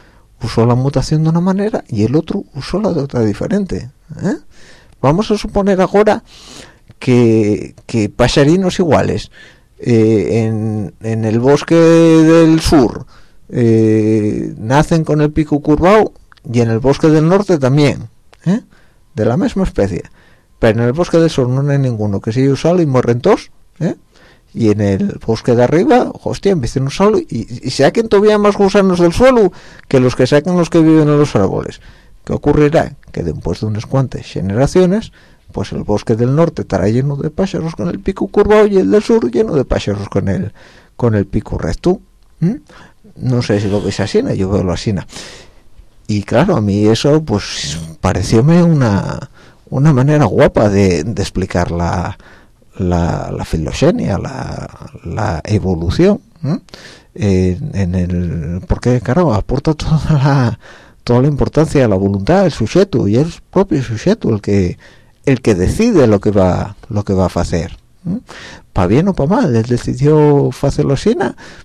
usó la mutación de una manera y el otro usó la de otra diferente ¿eh? vamos a suponer ahora que, que pasarinos iguales eh, en, en, el bosque del sur eh, nacen con el pico curvado y en el bosque del norte también ¿eh? de la misma especie pero en el bosque del sur no hay ninguno que siga usado y mueren todos y en el bosque de arriba hostia empiezan a usarlo y, y saquen todavía más gusanos del suelo que los que sacan los que viven en los árboles ¿qué ocurrirá? que después de unas cuantas generaciones pues el bosque del norte estará lleno de pájaros con el pico curvado y el del sur lleno de pájaros con el con el pico recto no sé si lo veis así yo veo lo así y claro a mí eso pues parecióme una una manera guapa de, explicar la la, la la, evolución en el porque claro aporta toda la toda la importancia a la voluntad del sujeto y es propio sujeto el que el que decide lo que va lo que va a hacer para bien o para mal él decidió hacerlo así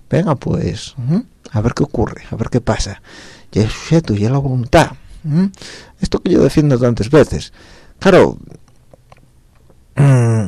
venga pues a ver qué ocurre a ver qué pasa. Y el sujeto y la voluntad esto que yo defiendo tantas veces. Claro mm,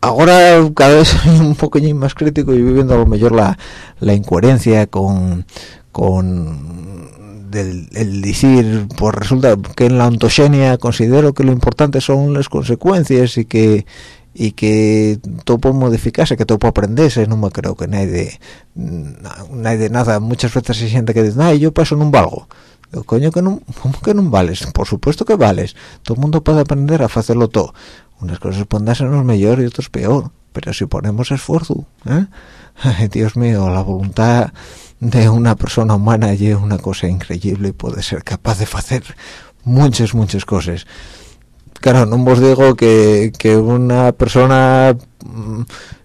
ahora cada vez [LAUGHS] soy un poco más crítico y viviendo a lo mejor la, la incoherencia con con del el decir pues resulta que en la ontogenia considero que lo importante son las consecuencias y que y que todo puede modificarse, que todo puede aprenderse, no me creo que nadie nadie nada, muchas veces se siente que dice, ay, yo paso en un valgo. coño, que no, ¿cómo que no vales? Por supuesto que vales. Todo el mundo puede aprender a hacerlo todo. Unas cosas pueden darse mejor y otras peor. Pero si ponemos esfuerzo, ¿eh? [LAUGHS] Dios mío, la voluntad de una persona humana es una cosa increíble y puede ser capaz de hacer muchas, muchas cosas. Claro, no os digo que, que una persona, mm,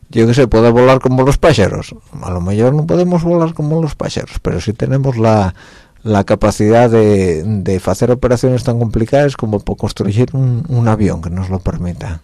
yo que sé, pueda volar como los pájaros. A lo mejor no podemos volar como los pájaros, pero sí tenemos la, la capacidad de, de hacer operaciones tan complicadas como construir un, un avión que nos lo permita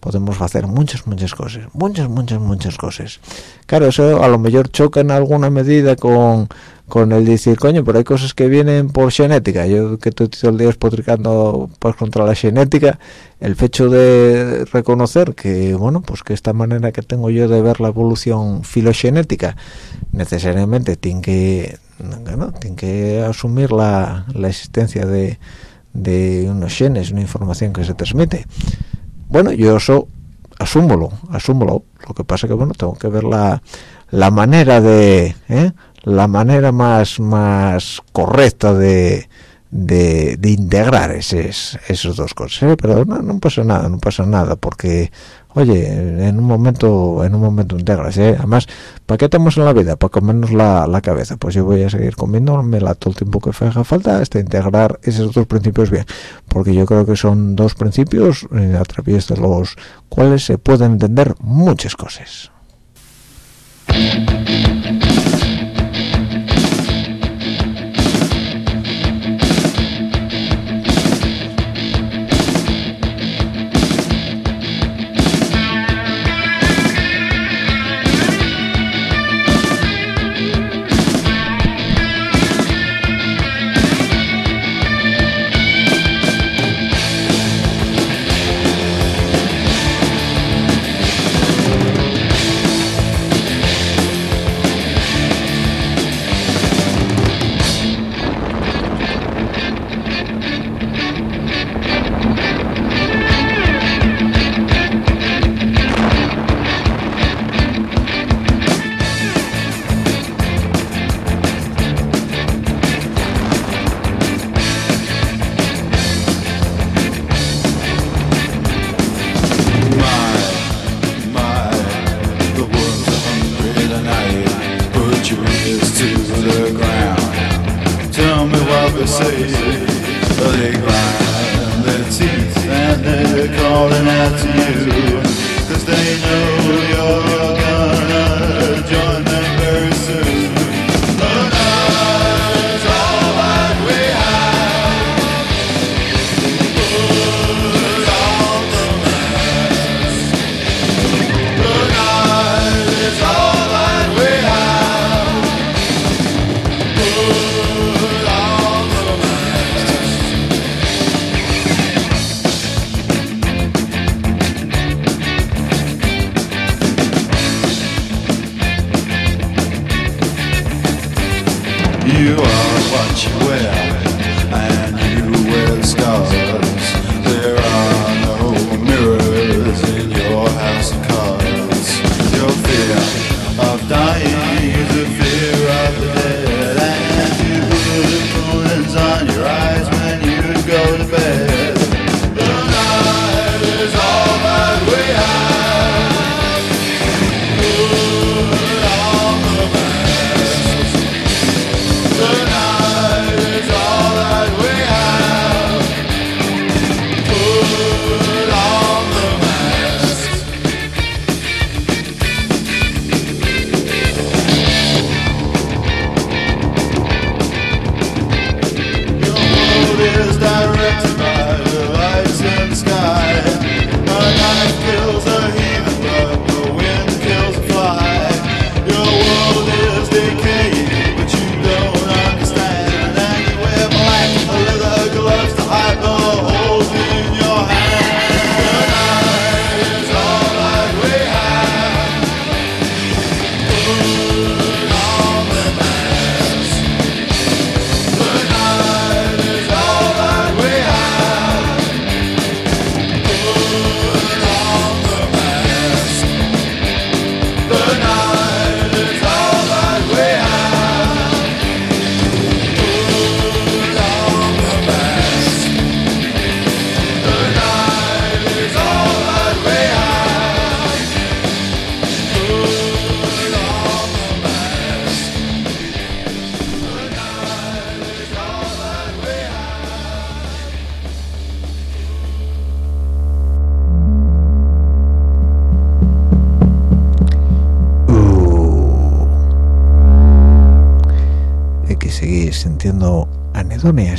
podemos hacer muchas muchas cosas muchas muchas muchas cosas. Claro eso a lo mejor choca en alguna medida con con el decir coño pero hay cosas que vienen por genética yo que estoy todo el día espotricando pues contra la genética el hecho de reconocer que bueno pues que esta manera que tengo yo de ver la evolución filogenética necesariamente tiene que tiene que asumir la, la existencia de, de unos genes una información que se transmite bueno yo eso asúmolo asúmolo lo que pasa que bueno tengo que ver la, la manera de ¿eh? la manera más más correcta de de, integrar esos, esos dos cosas pero no, no pasa nada no pasa nada porque oye en un momento en un momento integras ¿eh? además ¿para qué estamos en la vida? para comernos la, la, cabeza pues yo voy a seguir comiéndome la todo el tiempo que haga falta hasta integrar esos dos principios bien porque yo creo que son dos principios eh, a través de los cuales se pueden entender muchas cosas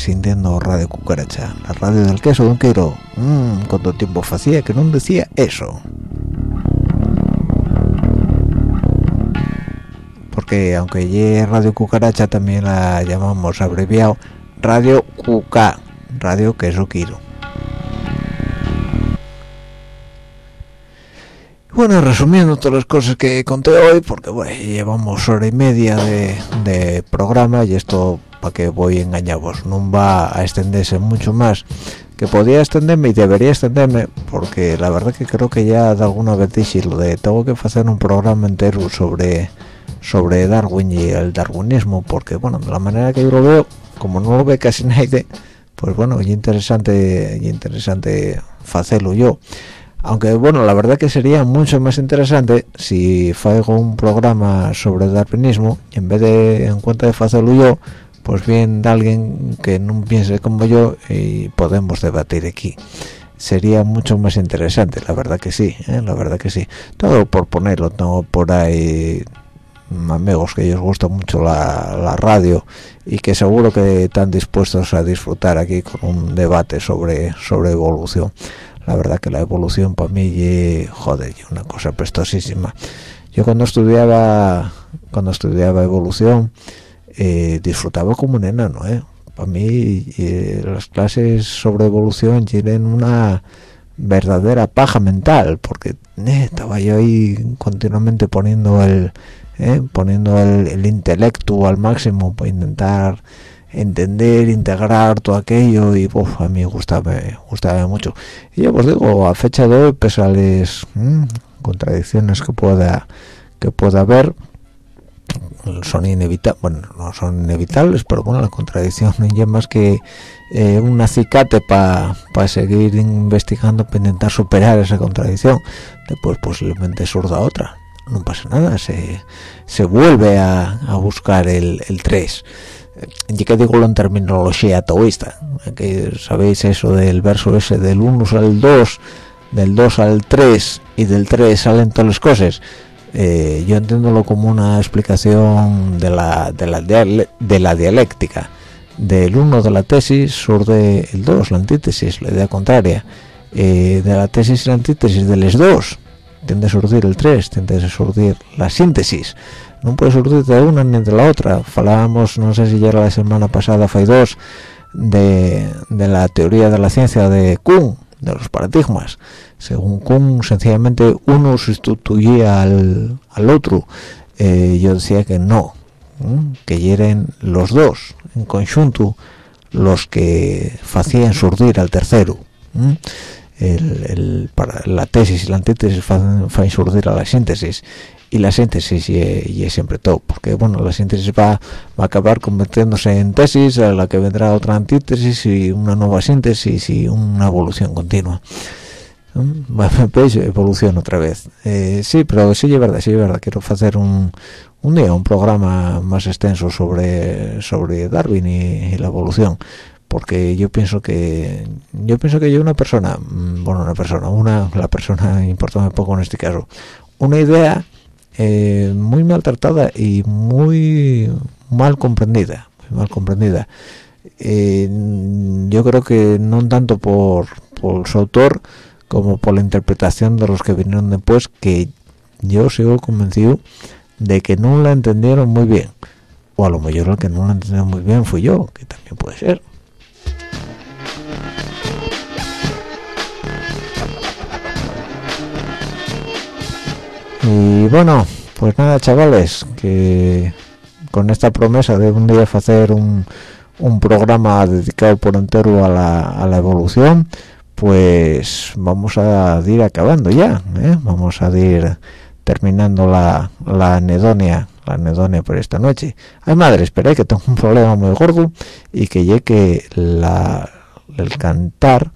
sintiendo radio cucaracha, la radio del queso, don Quiro. Mmm, cuánto tiempo hacía que no decía eso. Porque aunque ye radio cucaracha también la llamamos abreviado radio cuca, radio queso Quiro. Bueno, resumiendo todas las cosas que conté hoy, porque bueno, llevamos hora y media de programa y esto, para que voy a engañaros, no va a extenderse mucho más, que podía extenderme y debería extenderme, porque la verdad que creo que ya de alguna vez dije lo de tengo que hacer un programa entero sobre sobre Darwin y el darwinismo, porque bueno, de la manera que yo lo veo, como no lo ve casi [LAUGHS] nadie, pues bueno, y interesante, y interesante hacerlo yo. Aunque bueno la verdad que sería mucho más interesante si hago un programa sobre darwinismo y en vez de en cuenta de hacerlo yo pues bien de alguien que no piense como yo y podemos debatir aquí. Sería mucho más interesante la verdad que sí ¿eh? la verdad que sí. Todo por ponerlo tengo por ahí amigos que ellos gusta mucho la, la radio y que seguro que están dispuestos a disfrutar aquí con un debate sobre sobre evolución. La verdad que la evolución para mí joder una cosa prestosísima. Yo cuando estudiaba cuando estudiaba evolución eh, disfrutaba como un enano eh para mí eh, las clases sobre evolución tienen una verdadera paja mental porque eh, estaba yo ahí continuamente poniendo el eh, poniendo el, el intelecto al máximo para intentar entender, integrar todo aquello y uf, a mí gustaba, gustaba mucho. Y yo os digo, a fecha de hoy, pese a las mm, contradicciones que pueda que pueda haber, son inevitables, bueno, no son inevitables, pero bueno, la contradicción [LAUGHS] es más que eh, un acicate para seguir investigando, para intentar superar esa contradicción. Después posiblemente surda otra. No pasa nada, se, se vuelve a, a buscar el, el 3 y que digo en terminología taoísta que sabéis eso del verso ese del 1 al 2 del 2 al 3 y del 3 salen todas las cosas eh, yo entiendo como una explicación de la, de la, de la dialéctica. Del 1 de la tesis surge el 2 la antítesis la idea contraria. Eh, de la tesis y la antítesis de los dos tiende a surgir el 3 tiende a surgir la síntesis. No puede surgir de una ni de la otra. Falábamos no sé si ya era la semana pasada fue dos de, de la teoría de la ciencia de Kuhn de los paradigmas según Kuhn sencillamente uno sustituía al, al otro. Eh, yo decía que no que hieren los dos en conjunto los que hacían surgir al tercero la tesis y la antítesis hacen surgir a la síntesis y la síntesis y, es siempre todo porque bueno la síntesis va, va, a acabar convirtiéndose en tesis a la que vendrá otra antítesis y una nueva síntesis y una evolución continua [LAUGHS] pues evolución otra vez. Eh, sí pero sí es verdad sí es verdad. Quiero hacer un, un día un programa más extenso sobre sobre Darwin y, la evolución porque yo pienso que yo pienso que yo una persona mm, bueno una persona una la persona importa muy poco en este caso una idea eh, muy maltratada y muy mal comprendida mal comprendida. Eh, yo creo que no tanto por, por su autor como por la interpretación de los que vinieron después que yo sigo convencido de que no la entendieron muy bien. O a lo mejor el que no la entendió muy bien fui yo que también puede ser. Y bueno pues nada chavales que con esta promesa de un día hacer un, un programa dedicado por entero a la, a la evolución pues vamos a ir acabando ya ¿eh? vamos a ir terminando la, la anedonia la anedonia por esta noche ay madre espera que tengo un problema muy gordo y que llegue la el cantar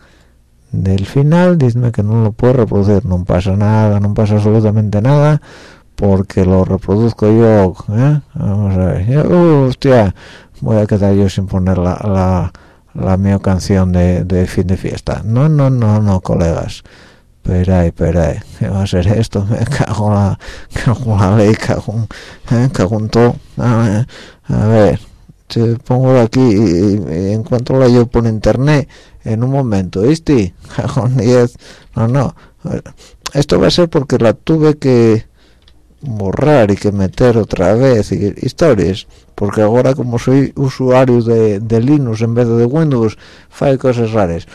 del final dime que no lo puedo reproducir no pasa nada no pasa absolutamente nada porque lo reproduzco yo ¿eh? vamos a ver hostia voy a quedar yo sin poner la la mi canción de, fin de fiesta. No no no no colegas. Espera espera ¿qué va a ser esto me cago la cago la ley cago, eh, cago en todo. A ver, te pongo de aquí y, encuentro la yo por internet en un momento ¿viste? [LAUGHS] cago en 10 no no. Esto va a ser porque la tuve que borrar y que meter otra vez y, historias porque ahora como soy usuario de, de, Linux en vez de Windows hay cosas raras.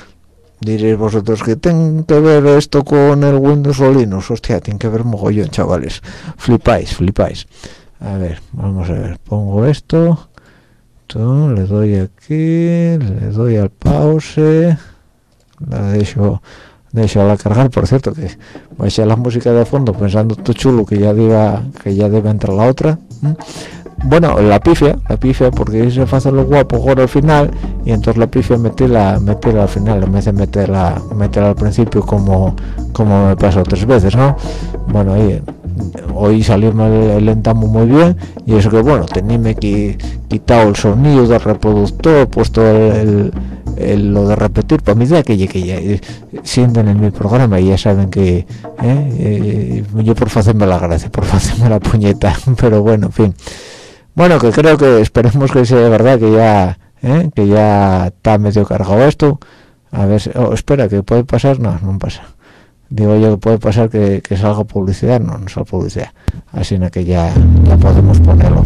Diréis vosotros que tiene que ver esto con el Windows o Linux hostia tiene que ver mogollón chavales. Flipáis flipáis. A ver vamos a ver. Pongo esto le doy aquí le doy al pause. La dejo de a cargar por cierto que echar la música de fondo pensando tú chulo que ya diga que ya debe entrar la otra bueno la pifia la pifia porque se hace lo guapo ahora al final y entonces la pifia meterla meterla al final en vez de meterla meterla al principio como como me pasó tres veces no bueno ahí hoy salió el, entamo muy bien y eso que bueno teníame que quitado el sonido del reproductor puesto el lo de repetir para mí de que ya eh, sienten en mi programa y ya saben que eh, eh, yo por hacerme la gracia por hacerme la puñeta [LAUGHS] pero bueno en fin. Bueno que creo que esperemos que sea verdad que ya que ya está medio cargado esto. A ver oh, espera que puede pasar no no pasa digo yo que puede pasar que, salga publicidad no no salga publicidad. Así que ya ya podemos ponerlo.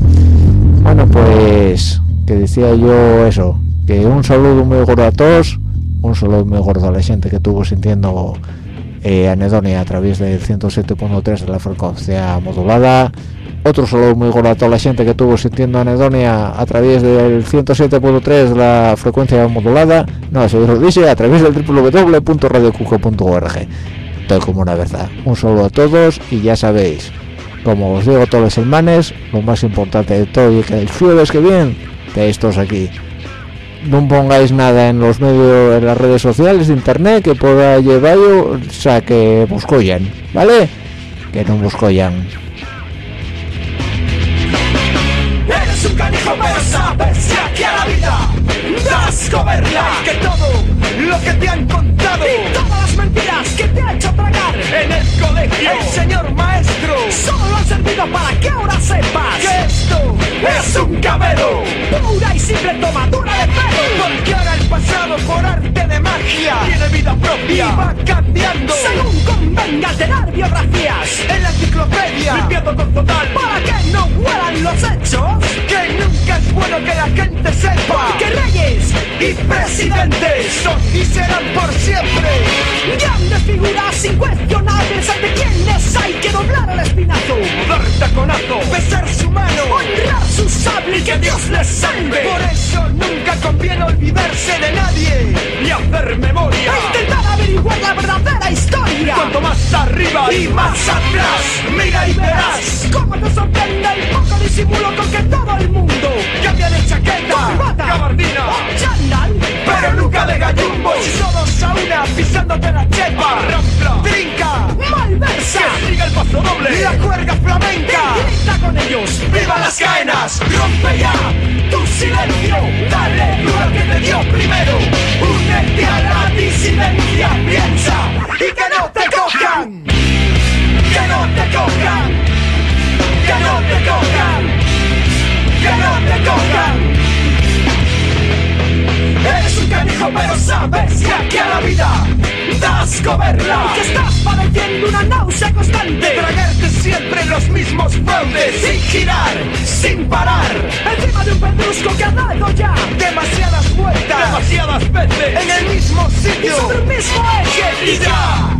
Bueno pues que decía yo eso un saludo muy gordo a todos un saludo muy gordo a la gente que estuvo sintiendo eh, anedonia a través del 107.3 de la frecuencia modulada. Otro saludo muy gordo a toda la gente que estuvo sintiendo anedonia a través del 107.3 de la frecuencia modulada. No, se lo dice a través del www.radiocuco.org como una verdad. Un saludo a todos y ya sabéis como os digo todos los semanas lo más importante de todo y que el jueves que viene de estos aquí. No pongáis nada en los medios en las redes sociales de internet que pueda llevar o sea que buscoyan vale que no buscoyan Eres un canijo pero sabes aquí a la vida das comerla Que todo lo que te han El señor maestro. Solo han servido para que ahora sepas Que esto es un cabelo Pura y simple tomadura pasado por arte de magia. Tiene vida propia. Y va cambiando. Según convenga alterar biografías. En la enciclopedia. Limpiando con total. Para que no huelan los hechos. Que nunca es bueno que la gente sepa. Que reyes y presidentes Son y serán por siempre. Grandes figuras incuestionables Ante quienes hay que doblar el espinazo. Dar taconazo disimulo Con que todo el mundo Cambia de chaqueta Gabardina Chandal Pero nunca de gallumbos. Y todos a una pisándote la chepa Rampla Trinca Malversa. Que siga el paso doble la cuerda flamenca. Grita con ellos ¡Viva las caenas! ¡Rompe ya tu silencio! Dale duro que te dio primero. Únete a la disidencia Piensa y que no te cojan. Que no te cojan Que no te cojan Que no te cojan. Eres un canijo pero sabes que aquí a la vida das comerla Que estás padeciendo una náusea constante. De tragarte siempre los mismos fraudes. Sin girar, sin parar. Encima de un pedrusco que ha dado ya Demasiadas vueltas. Demasiadas veces. En el mismo sitio. Y sobre el mismo eje. Y ya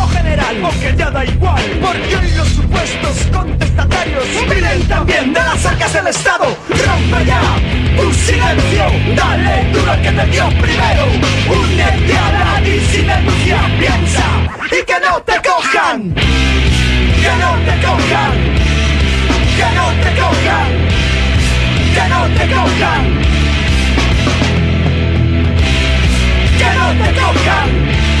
general. Porque ya da igual Porque hoy los supuestos contestatarios Viven también de las arcas del Estado Rompe ya tu silencio Dale duro que te dio primero. Únete a la disidencia Piensa y que no te cojan. Que no te cojan. Que no te cojan. Que no te cojan. Que no te cojan